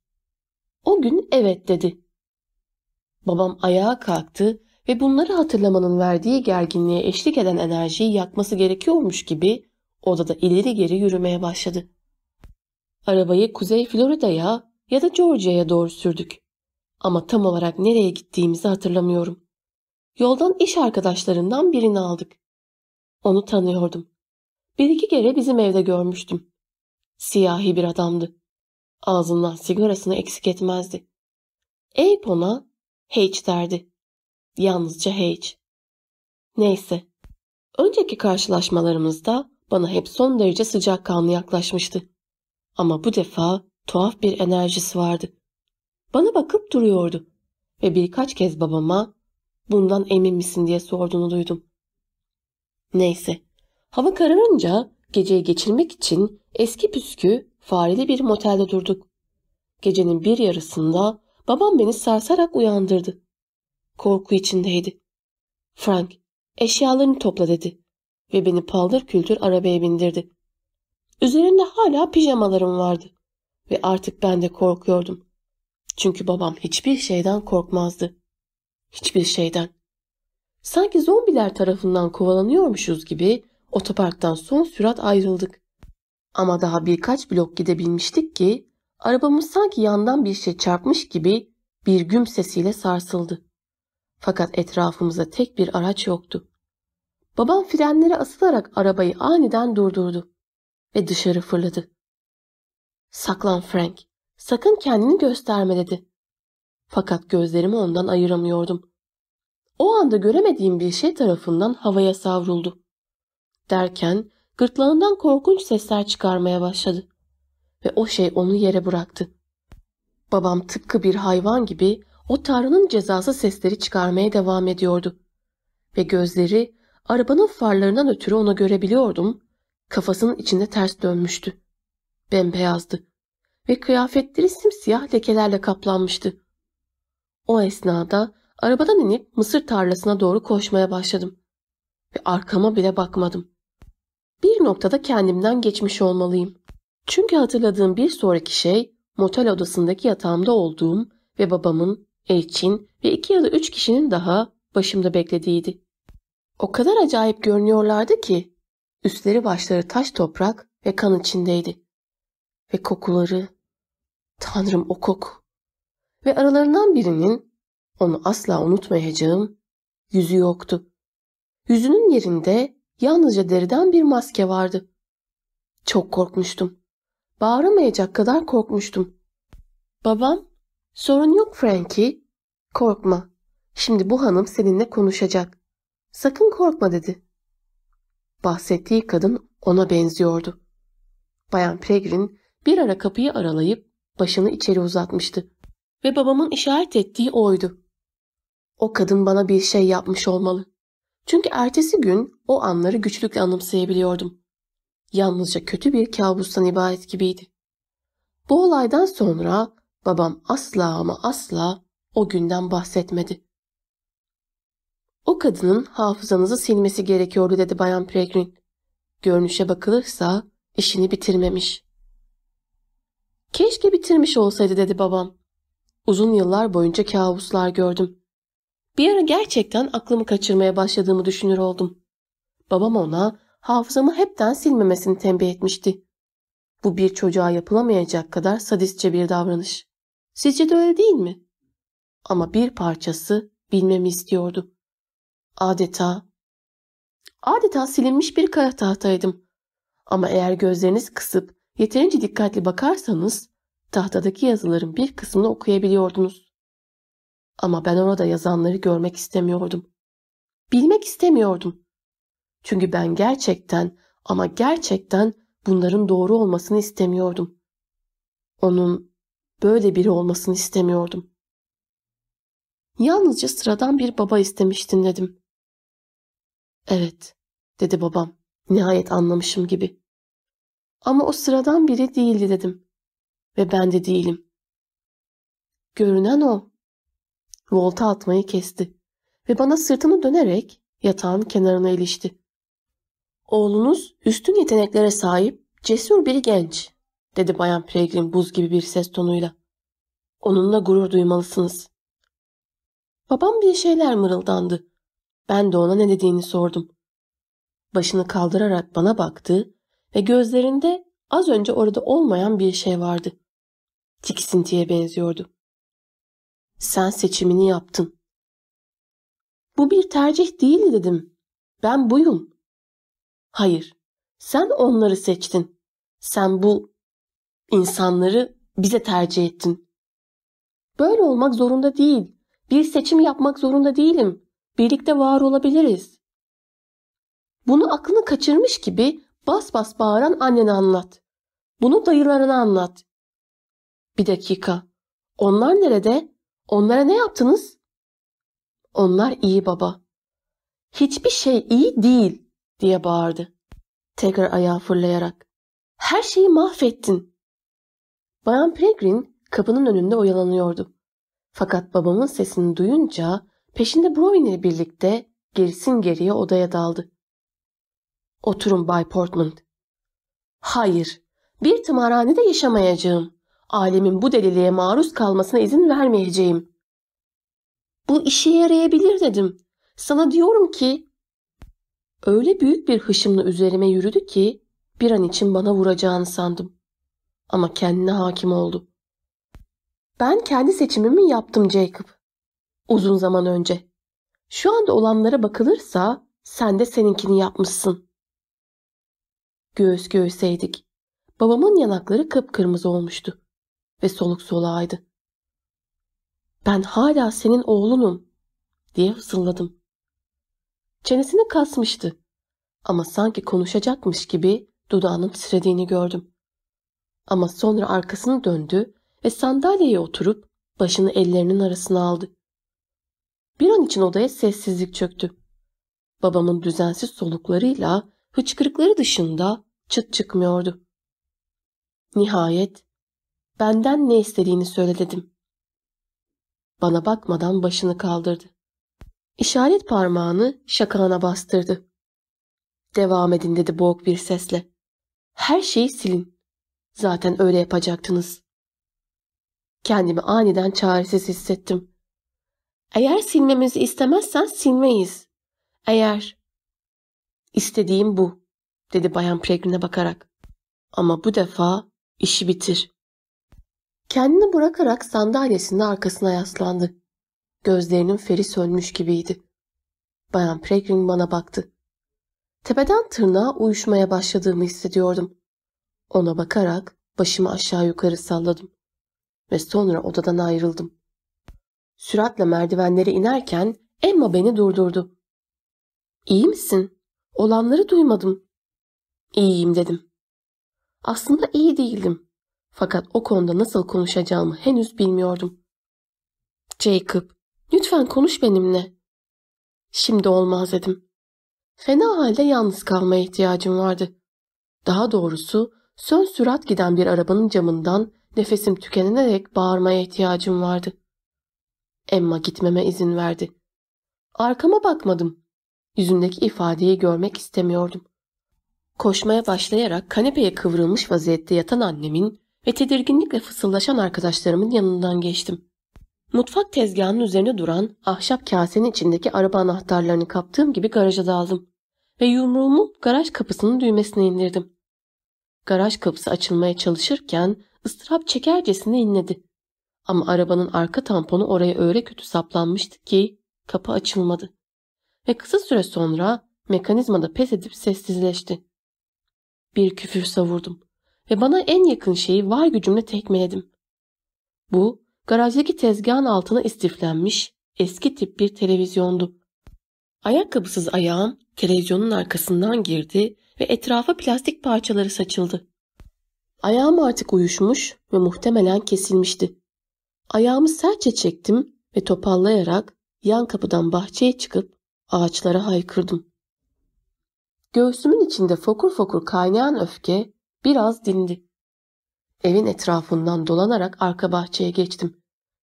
S1: O gün evet dedi. Babam ayağa kalktı ve bunları hatırlamanın verdiği gerginliğe eşlik eden enerjiyi yakması gerekiyormuş gibi odada ileri geri yürümeye başladı. Arabayı Kuzey Florida'ya ya da Georgia'ya doğru sürdük. Ama tam olarak nereye gittiğimizi hatırlamıyorum. Yoldan iş arkadaşlarından birini aldık. Onu tanıyordum. Bir iki kere bizim evde görmüştüm. Siyahi bir adamdı. Ağzından sigarasını eksik etmezdi. Abe ona H derdi. Yalnızca H. Neyse. Önceki karşılaşmalarımızda bana hep son derece sıcakkanlı yaklaşmıştı. Ama bu defa tuhaf bir enerjisi vardı. Bana bakıp duruyordu ve birkaç kez babama bundan emin misin diye sorduğunu duydum. Neyse, hava kararınca geceyi geçirmek için eski püskü fareli bir motelde durduk. Gecenin bir yarısında babam beni sarsarak uyandırdı. Korku içindeydi. Frank, eşyalarını topla dedi ve beni paldır kültür arabaya bindirdi. Üzerinde hala pijamalarım vardı ve artık ben de korkuyordum. Çünkü babam hiçbir şeyden korkmazdı. Hiçbir şeyden. Sanki zombiler tarafından kovalanıyormuşuz gibi otoparktan son sürat ayrıldık. Ama daha birkaç blok gidebilmiştik ki arabamız sanki yandan bir şey çarpmış gibi bir güm sesiyle sarsıldı. Fakat etrafımızda tek bir araç yoktu. Babam frenlere asılarak arabayı aniden durdurdu ve dışarı fırladı. Saklan Frank, sakın kendini gösterme dedi. Fakat gözlerimi ondan ayıramıyordum. O anda göremediğim bir şey tarafından havaya savruldu. Derken gırtlağından korkunç sesler çıkarmaya başladı. Ve o şey onu yere bıraktı. Babam tıpkı bir hayvan gibi o Tanrı'nın cezası sesleri çıkarmaya devam ediyordu. Ve gözleri arabanın farlarından ötürü ona görebiliyordum. Kafasının içinde ters dönmüştü. Bembeyazdı. Ve kıyafetleri simsiyah lekelerle kaplanmıştı. O esnada arabadan inip mısır tarlasına doğru koşmaya başladım. Ve arkama bile bakmadım. Bir noktada kendimden geçmiş olmalıyım. Çünkü hatırladığım bir sonraki şey motel odasındaki yatağımda olduğum ve babamın, Elçin ve iki ya da üç kişinin daha başımda beklediğiydi. O kadar acayip görünüyorlardı ki üstleri başları taş toprak ve kan içindeydi. Ve kokuları, tanrım o koku. Ve aralarından birinin, onu asla unutmayacağım, yüzü yoktu. Yüzünün yerinde yalnızca deriden bir maske vardı. Çok korkmuştum. Bağıramayacak kadar korkmuştum. Babam, sorun yok Frankie, korkma. Şimdi bu hanım seninle konuşacak. Sakın korkma dedi. Bahsettiği kadın ona benziyordu. Bayan Pregrin bir ara kapıyı aralayıp başını içeri uzatmıştı. Ve babamın işaret ettiği oydu. O kadın bana bir şey yapmış olmalı. Çünkü ertesi gün o anları güçlükle anımsayabiliyordum. Yalnızca kötü bir kabustan ibaret gibiydi. Bu olaydan sonra babam asla ama asla o günden bahsetmedi. O kadının hafızanızı silmesi gerekiyordu dedi Bayan Pregrin. Görünüşe bakılırsa işini bitirmemiş. Keşke bitirmiş olsaydı dedi babam. Uzun yıllar boyunca kabuslar gördüm. Bir ara gerçekten aklımı kaçırmaya başladığımı düşünür oldum. Babam ona hafızamı hepten silmemesini tembih etmişti. Bu bir çocuğa yapılamayacak kadar sadistçe bir davranış. Sizce de öyle değil mi? Ama bir parçası bilmemi istiyordu. Adeta, adeta silinmiş bir kara tahtaydım. Ama eğer gözleriniz kısıp yeterince dikkatli bakarsanız tahtadaki yazıların bir kısmını okuyabiliyordunuz. Ama ben orada yazanları görmek istemiyordum. Bilmek istemiyordum. Çünkü ben gerçekten ama gerçekten bunların doğru olmasını istemiyordum. Onun böyle biri olmasını istemiyordum. Yalnızca sıradan bir baba istemiştin dedim. Evet, dedi babam. Nihayet anlamışım gibi. Ama o sıradan biri değildi dedim. Ve ben de değilim. Görünen o. Volta atmayı kesti ve bana sırtını dönerek yatağın kenarına ilişti. Oğlunuz üstün yeteneklere sahip cesur bir genç, dedi Bayan Pregrin buz gibi bir ses tonuyla. Onunla gurur duymalısınız. Babam bir şeyler mırıldandı. Ben de ona ne dediğini sordum. Başını kaldırarak bana baktı ve gözlerinde az önce orada olmayan bir şey vardı. Tiksintiye benziyordu. Sen seçimini yaptın. Bu bir tercih değil dedim. Ben buyum. Hayır, sen onları seçtin. Sen bu insanları bize tercih ettin. Böyle olmak zorunda değil. Bir seçim yapmak zorunda değilim. Birlikte var olabiliriz. Bunu aklını kaçırmış gibi bas bas bağıran annene anlat. Bunu dayılarına anlat. Bir dakika. Onlar nerede? Onlara ne yaptınız? Onlar iyi baba. Hiçbir şey iyi değil diye bağırdı. Tekrar ayağa fırlayarak. Her şeyi mahvettin. Bayan Pregrin kapının önünde oyalanıyordu. Fakat babamın sesini duyunca peşinde Browin ile birlikte gerisin geriye odaya daldı. Oturun Bay Portman. Hayır, bir tımarhanede yaşamayacağım. Alemin bu deliliğe maruz kalmasına izin vermeyeceğim. Bu işe yarayabilir dedim. Sana diyorum ki... Öyle büyük bir hışımla üzerime yürüdü ki bir an için bana vuracağını sandım. Ama kendine hakim oldu. Ben kendi seçimimi yaptım Jacob. Uzun zaman önce. Şu anda olanlara bakılırsa sen de seninkini yapmışsın. Göğüs göğüseydik. Babamın yanakları kıpkırmızı olmuştu ve soluk soluğaydı. Ben hala senin oğlunum diye fısıldadım. Çenesini kasmıştı ama sanki konuşacakmış gibi dudağının titrediğini gördüm. Ama sonra arkasını döndü ve sandalyeye oturup başını ellerinin arasına aldı. Bir an için odaya sessizlik çöktü. Babamın düzensiz soluklarıyla hıçkırıkları dışında çıt çıkmıyordu. Nihayet benden ne istediğini söyle dedim. Bana bakmadan başını kaldırdı. İşaret parmağını şakağına bastırdı. Devam edin dedi boğuk bir sesle. Her şeyi silin. Zaten öyle yapacaktınız. Kendimi aniden çaresiz hissettim. Eğer silmemizi istemezsen silmeyiz. Eğer İstediğim bu, dedi Bayan Pregrin'e bakarak. Ama bu defa işi bitir. Kendini bırakarak sandalyesinin arkasına yaslandı. Gözlerinin feri sönmüş gibiydi. Bayan Pregrin bana baktı. Tepeden tırnağa uyuşmaya başladığımı hissediyordum. Ona bakarak başımı aşağı yukarı salladım. Ve sonra odadan ayrıldım. Süratle merdivenlere inerken Emma beni durdurdu. İyi misin? Olanları duymadım. İyiyim dedim. Aslında iyi değildim. Fakat o konuda nasıl konuşacağımı henüz bilmiyordum. Jacob, lütfen konuş benimle. Şimdi olmaz dedim. Fena halde yalnız kalmaya ihtiyacım vardı. Daha doğrusu sön sürat giden bir arabanın camından nefesim tükenene bağırmaya ihtiyacım vardı. Emma gitmeme izin verdi. Arkama bakmadım. Yüzündeki ifadeyi görmek istemiyordum. Koşmaya başlayarak kanepeye kıvrılmış vaziyette yatan annemin ve tedirginlikle fısıldaşan arkadaşlarımın yanından geçtim. Mutfak tezgahının üzerine duran ahşap kasenin içindeki araba anahtarlarını kaptığım gibi garaja daldım ve yumruğumu garaj kapısının düğmesine indirdim. Garaj kapısı açılmaya çalışırken ıstırap çekercesine inledi. Ama arabanın arka tamponu oraya öyle kötü saplanmıştı ki kapı açılmadı. Ve kısa süre sonra mekanizmada pes edip sessizleşti. Bir küfür savurdum ve bana en yakın şeyi var gücümle tekmeledim. Bu garajdaki tezgahın altına istiflenmiş eski tip bir televizyondu. Ayakkabısız ayağım televizyonun arkasından girdi ve etrafa plastik parçaları saçıldı. Ayağım artık uyuşmuş ve muhtemelen kesilmişti. Ayağımı sertçe çektim ve topallayarak yan kapıdan bahçeye çıkıp ağaçlara haykırdım. Göğsümün içinde fokur fokur kaynayan öfke biraz dindi. Evin etrafından dolanarak arka bahçeye geçtim.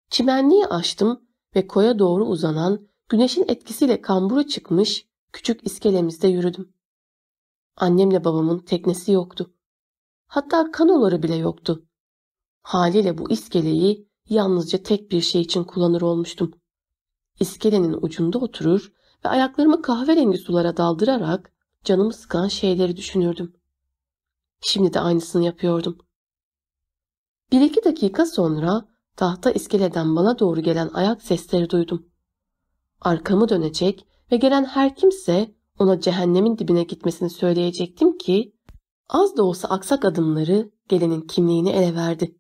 S1: Çimenliği açtım ve koya doğru uzanan güneşin etkisiyle kamburu çıkmış küçük iskelemizde yürüdüm. Annemle babamın teknesi yoktu. Hatta kanoları bile yoktu. Haliyle bu iskeleyi yalnızca tek bir şey için kullanır olmuştum. İskelenin ucunda oturur ve ayaklarımı kahverengi sulara daldırarak canımı sıkan şeyleri düşünürdüm. Şimdi de aynısını yapıyordum. Bir iki dakika sonra tahta iskeleden bana doğru gelen ayak sesleri duydum. Arkamı dönecek ve gelen her kimse ona cehennemin dibine gitmesini söyleyecektim ki az da olsa aksak adımları gelenin kimliğini ele verdi.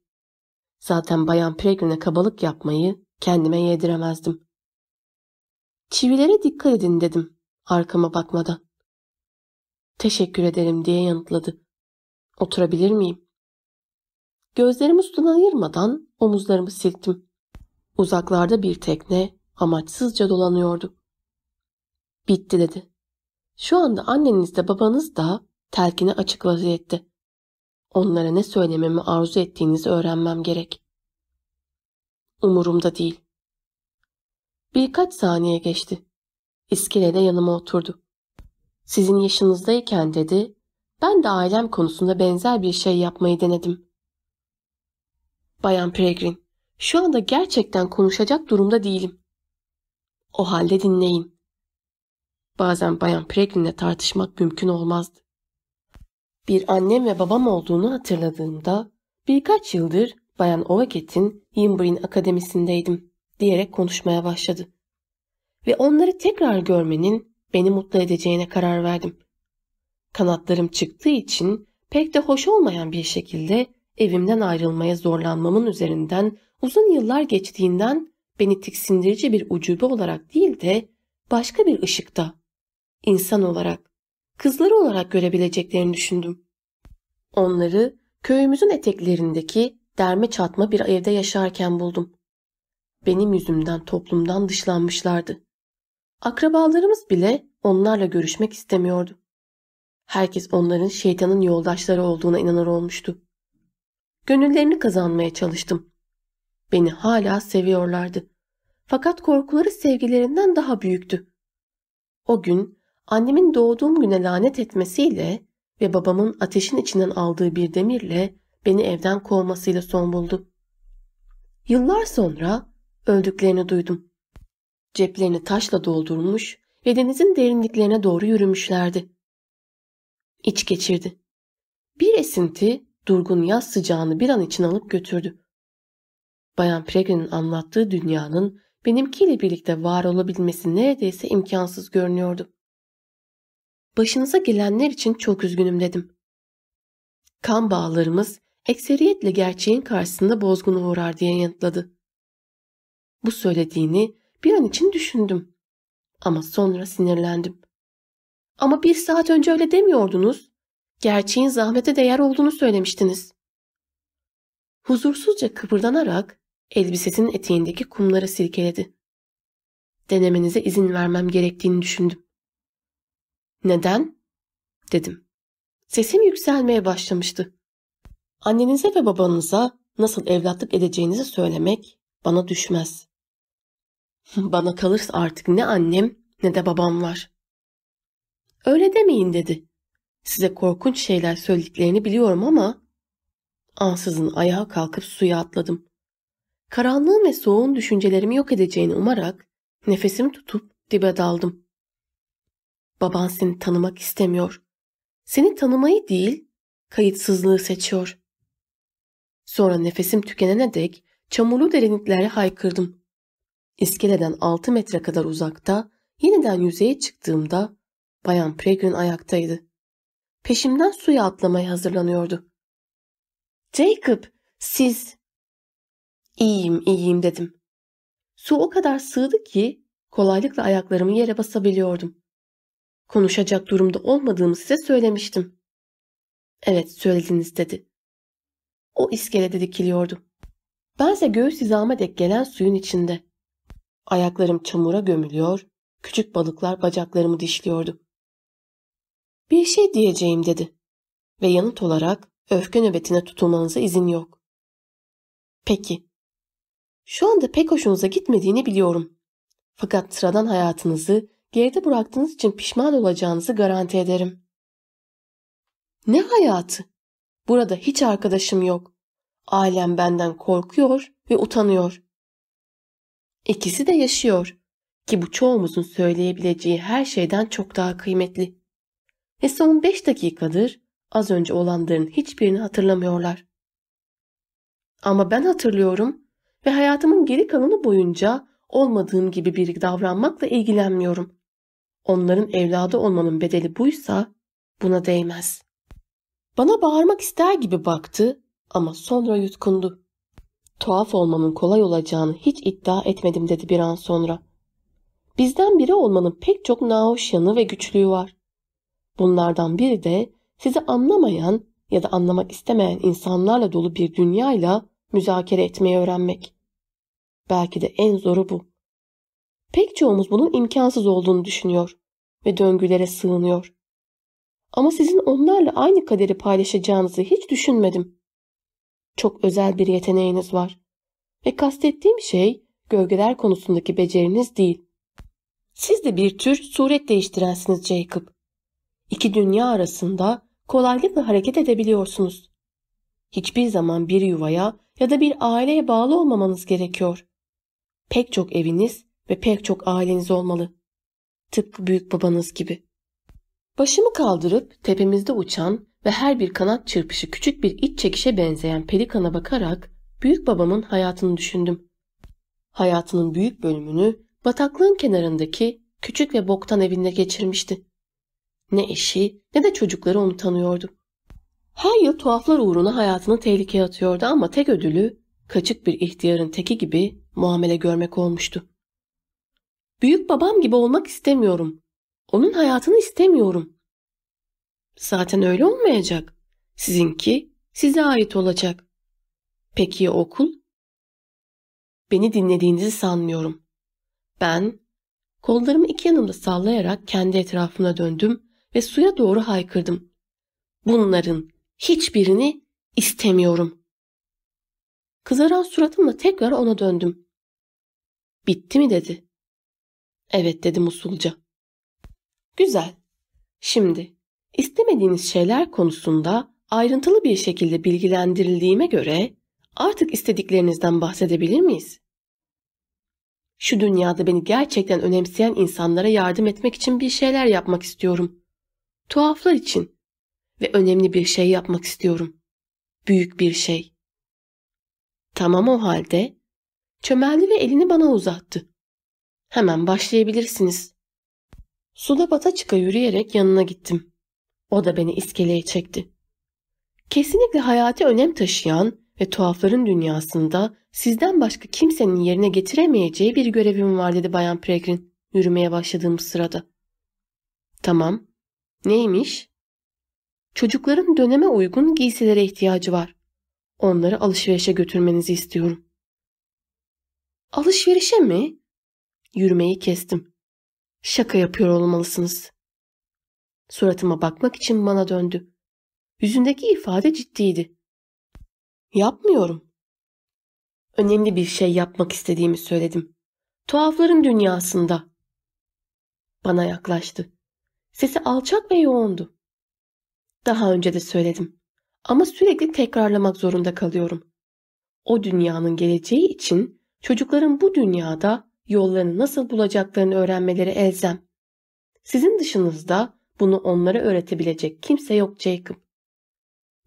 S1: Zaten Bayan Peregrine'e kabalık yapmayı kendime yediremezdim. Çivilere dikkat edin dedim arkama bakmadan. Teşekkür ederim diye yanıtladı. Oturabilir miyim? Gözlerimi sudan ayırmadan omuzlarımı silktim. Uzaklarda bir tekne amaçsızca dolanıyordu. Bitti dedi. Şu anda anneniz de babanız da telkine açık vaziyette. Onlara ne söylememi arzu ettiğinizi öğrenmem gerek. Umurumda değil. Birkaç saniye geçti. İskelede yanıma oturdu. Sizin yaşınızdayken dedi, ben de ailem konusunda benzer bir şey yapmayı denedim. Bayan Peregrin, şu anda gerçekten konuşacak durumda değilim. O halde dinleyin. Bazen Bayan Peregrin'le tartışmak mümkün olmazdı. Bir annem ve babam olduğunu hatırladığımda birkaç yıldır Bayan Ovaket'in Yimbrin Akademisi'ndeydim diyerek konuşmaya başladı. Ve onları tekrar görmenin beni mutlu edeceğine karar verdim. Kanatlarım çıktığı için pek de hoş olmayan bir şekilde evimden ayrılmaya zorlanmamın üzerinden uzun yıllar geçtiğinden beni tiksindirici bir ucube olarak değil de başka bir ışıkta, insan olarak, kızları olarak görebileceklerini düşündüm. Onları köyümüzün eteklerindeki derme çatma bir evde yaşarken buldum. Benim yüzümden toplumdan dışlanmışlardı. Akrabalarımız bile onlarla görüşmek istemiyordu. Herkes onların şeytanın yoldaşları olduğuna inanır olmuştu. Gönüllerini kazanmaya çalıştım. Beni hala seviyorlardı. Fakat korkuları sevgilerinden daha büyüktü. O gün annemin doğduğum güne lanet etmesiyle ve babamın ateşin içinden aldığı bir demirle beni evden kovmasıyla son buldu. Yıllar sonra öldüklerini duydum. Ceplerini taşla doldurmuş ve denizin derinliklerine doğru yürümüşlerdi. İç geçirdi. Bir esinti durgun yaz sıcağını bir an için alıp götürdü. Bayan Pregrin'in anlattığı dünyanın benimkiyle birlikte var olabilmesi neredeyse imkansız görünüyordu. Başınıza gelenler için çok üzgünüm dedim. Kan bağlarımız ekseriyetle gerçeğin karşısında bozguna uğrar diye yanıtladı. Bu söylediğini bir an için düşündüm. Ama sonra sinirlendim. Ama bir saat önce öyle demiyordunuz. Gerçeğin zahmete değer olduğunu söylemiştiniz. Huzursuzca kıpırdanarak elbisesinin eteğindeki kumları silkeledi. Denemenize izin vermem gerektiğini düşündüm. Neden? dedim. Sesim yükselmeye başlamıştı. Annenize ve babanıza nasıl evlatlık edeceğinizi söylemek bana düşmez. Bana kalırsa artık ne annem ne de babam var. Öyle demeyin dedi. Size korkunç şeyler söylediklerini biliyorum ama ansızın ayağa kalkıp suya atladım. Karanlığın ve soğuğun düşüncelerimi yok edeceğini umarak nefesimi tutup dibe daldım. Baban seni tanımak istemiyor. Seni tanımayı değil, kayıtsızlığı seçiyor. Sonra nefesim tükenene dek çamurlu derinliklere haykırdım. İskeleden altı metre kadar uzakta yeniden yüzeye çıktığımda Bayan Pregrin ayaktaydı. Peşimden suya atlamaya hazırlanıyordu. Jacob, siz... İyiyim, iyiyim dedim. Su o kadar sığdı ki kolaylıkla ayaklarımı yere basabiliyordum. Konuşacak durumda olmadığımı size söylemiştim. Evet söylediniz dedi. O iskelede dikiliyordu. Bense göğüs hizama dek gelen suyun içinde. Ayaklarım çamura gömülüyor, küçük balıklar bacaklarımı dişliyordu. Bir şey diyeceğim dedi ve yanıt olarak öfke nöbetine tutulmanıza izin yok. Peki. Şu anda pek hoşunuza gitmediğini biliyorum. Fakat sıradan hayatınızı geride bıraktığınız için pişman olacağınızı garanti ederim. Ne hayatı? Burada hiç arkadaşım yok. Ailem benden korkuyor ve utanıyor. İkisi de yaşıyor ki bu çoğumuzun söyleyebileceği her şeyden çok daha kıymetli. Ve son beş dakikadır az önce olanların hiçbirini hatırlamıyorlar. Ama ben hatırlıyorum ve hayatımın geri kalanı boyunca olmadığım gibi bir davranmakla ilgilenmiyorum. Onların evladı olmanın bedeli buysa buna değmez. Bana bağırmak ister gibi baktı ama sonra yutkundu. Tuhaf olmanın kolay olacağını hiç iddia etmedim dedi bir an sonra. Bizden biri olmanın pek çok nahoş yanı ve güçlüğü var. Bunlardan biri de sizi anlamayan ya da anlamak istemeyen insanlarla dolu bir dünyayla müzakere etmeyi öğrenmek. Belki de en zoru bu. Pek çoğumuz bunun imkansız olduğunu düşünüyor ve döngülere sığınıyor. Ama sizin onlarla aynı kaderi paylaşacağınızı hiç düşünmedim. Çok özel bir yeteneğiniz var. Ve kastettiğim şey gölgeler konusundaki beceriniz değil. Siz de bir tür suret değiştirensiniz Jacob. İki dünya arasında kolaylıkla hareket edebiliyorsunuz. Hiçbir zaman bir yuvaya ya da bir aileye bağlı olmamanız gerekiyor. Pek çok eviniz ve pek çok aileniz olmalı. Tıpkı büyük babanız gibi. Başımı kaldırıp tepemizde uçan ve her bir kanat çırpışı küçük bir iç çekişe benzeyen pelikana bakarak büyük babamın hayatını düşündüm. Hayatının büyük bölümünü bataklığın kenarındaki küçük ve boktan evinde geçirmişti. Ne eşi ne de çocukları onu tanıyordu. Her yıl tuhaflar uğruna hayatını tehlikeye atıyordu ama tek ödülü kaçık bir ihtiyarın teki gibi muamele görmek olmuştu. Büyük babam gibi olmak istemiyorum. Onun hayatını istemiyorum. Zaten öyle olmayacak. Sizinki size ait olacak. Peki ya okul? Beni dinlediğinizi sanmıyorum. Ben kollarımı iki yanımda sallayarak kendi etrafına döndüm ve suya doğru haykırdım. Bunların hiçbirini istemiyorum. Kızaran suratımla tekrar ona döndüm. Bitti mi dedi. Evet dedim usulca. Güzel. Şimdi istemediğiniz şeyler konusunda ayrıntılı bir şekilde bilgilendirildiğime göre artık istediklerinizden bahsedebilir miyiz? Şu dünyada beni gerçekten önemseyen insanlara yardım etmek için bir şeyler yapmak istiyorum. Tuhaflar için. ve önemli bir şey yapmak istiyorum. Büyük bir şey. Tamam o halde. Çömeldi ve elini bana uzattı. Hemen başlayabilirsiniz. Suda bata çıka yürüyerek yanına gittim. O da beni iskeleye çekti. Kesinlikle hayati önem taşıyan ve tuhafların dünyasında sizden başka kimsenin yerine getiremeyeceği bir görevim var dedi Bayan Pregrin yürümeye başladığım sırada. Tamam. Neymiş? Çocukların döneme uygun giysilere ihtiyacı var. Onları alışverişe götürmenizi istiyorum. Alışverişe mi? Yürümeyi kestim. Şaka yapıyor olmalısınız. Suratıma bakmak için bana döndü. Yüzündeki ifade ciddiydi. Yapmıyorum. Önemli bir şey yapmak istediğimi söyledim. Tuhafların dünyasında. Bana yaklaştı. Sesi alçak ve yoğundu. Daha önce de söyledim. Ama sürekli tekrarlamak zorunda kalıyorum. O dünyanın geleceği için çocukların bu dünyada yollarını nasıl bulacaklarını öğrenmeleri elzem. Sizin dışınızda bunu onlara öğretebilecek kimse yok Jacob.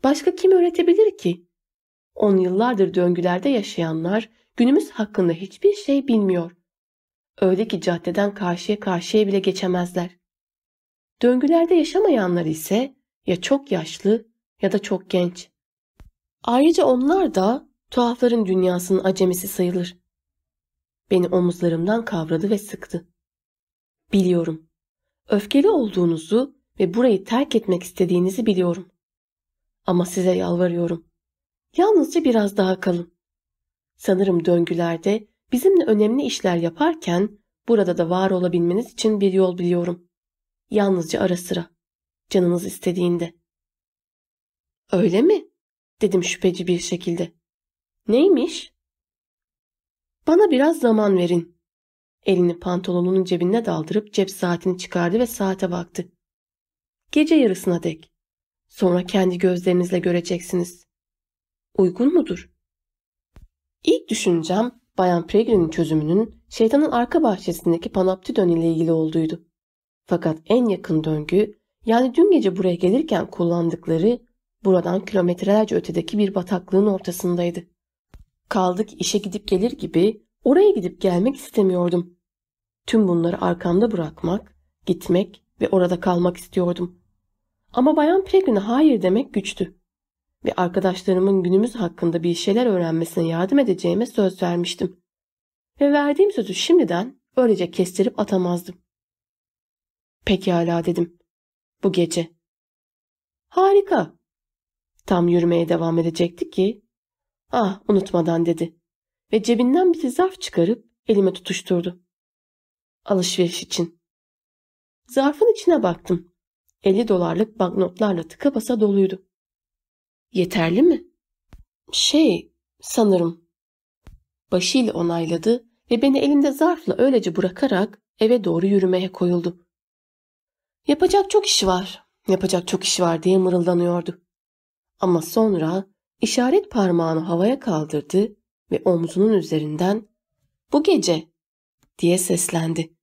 S1: Başka kim öğretebilir ki? On yıllardır döngülerde yaşayanlar günümüz hakkında hiçbir şey bilmiyor. Öyle ki caddeden karşıya karşıya bile geçemezler. Döngülerde yaşamayanlar ise ya çok yaşlı ya da çok genç. Ayrıca onlar da tuhafların dünyasının acemisi sayılır. Beni omuzlarımdan kavradı ve sıktı. Biliyorum. Öfkeli olduğunuzu ve burayı terk etmek istediğinizi biliyorum. Ama size yalvarıyorum. Yalnızca biraz daha kalın. Sanırım döngülerde bizimle önemli işler yaparken burada da var olabilmeniz için bir yol biliyorum. Yalnızca ara sıra. Canınız istediğinde. Öyle mi? Dedim şüpheci bir şekilde. Neymiş? Bana biraz zaman verin. Elini pantolonunun cebine daldırıp cep saatini çıkardı ve saate baktı. Gece yarısına dek. Sonra kendi gözlerinizle göreceksiniz. Uygun mudur? İlk düşüncem Bayan Pregrin'in çözümünün şeytanın arka bahçesindeki panoptidon ile ilgili olduğuydu. Fakat en yakın döngü yani dün gece buraya gelirken kullandıkları buradan kilometrelerce ötedeki bir bataklığın ortasındaydı. Kaldık işe gidip gelir gibi oraya gidip gelmek istemiyordum. Tüm bunları arkamda bırakmak, gitmek ve orada kalmak istiyordum. Ama Bayan Pregrin'e hayır demek güçtü. Ve arkadaşlarımın günümüz hakkında bir şeyler öğrenmesine yardım edeceğime söz vermiştim. Ve verdiğim sözü şimdiden öylece kestirip atamazdım. Pekala dedim. Bu gece. Harika. Tam yürümeye devam edecekti ki ah unutmadan dedi ve cebinden bir zarf çıkarıp elime tutuşturdu. Alışveriş için. Zarfın içine baktım. 50 dolarlık banknotlarla tıka basa doluydu. Yeterli mi? Şey, sanırım. Başıyla onayladı ve beni elimde zarfla öylece bırakarak eve doğru yürümeye koyuldu. Yapacak çok iş var, yapacak çok iş var diye mırıldanıyordu. Ama sonra işaret parmağını havaya kaldırdı ve omzunun üzerinden bu gece diye seslendi.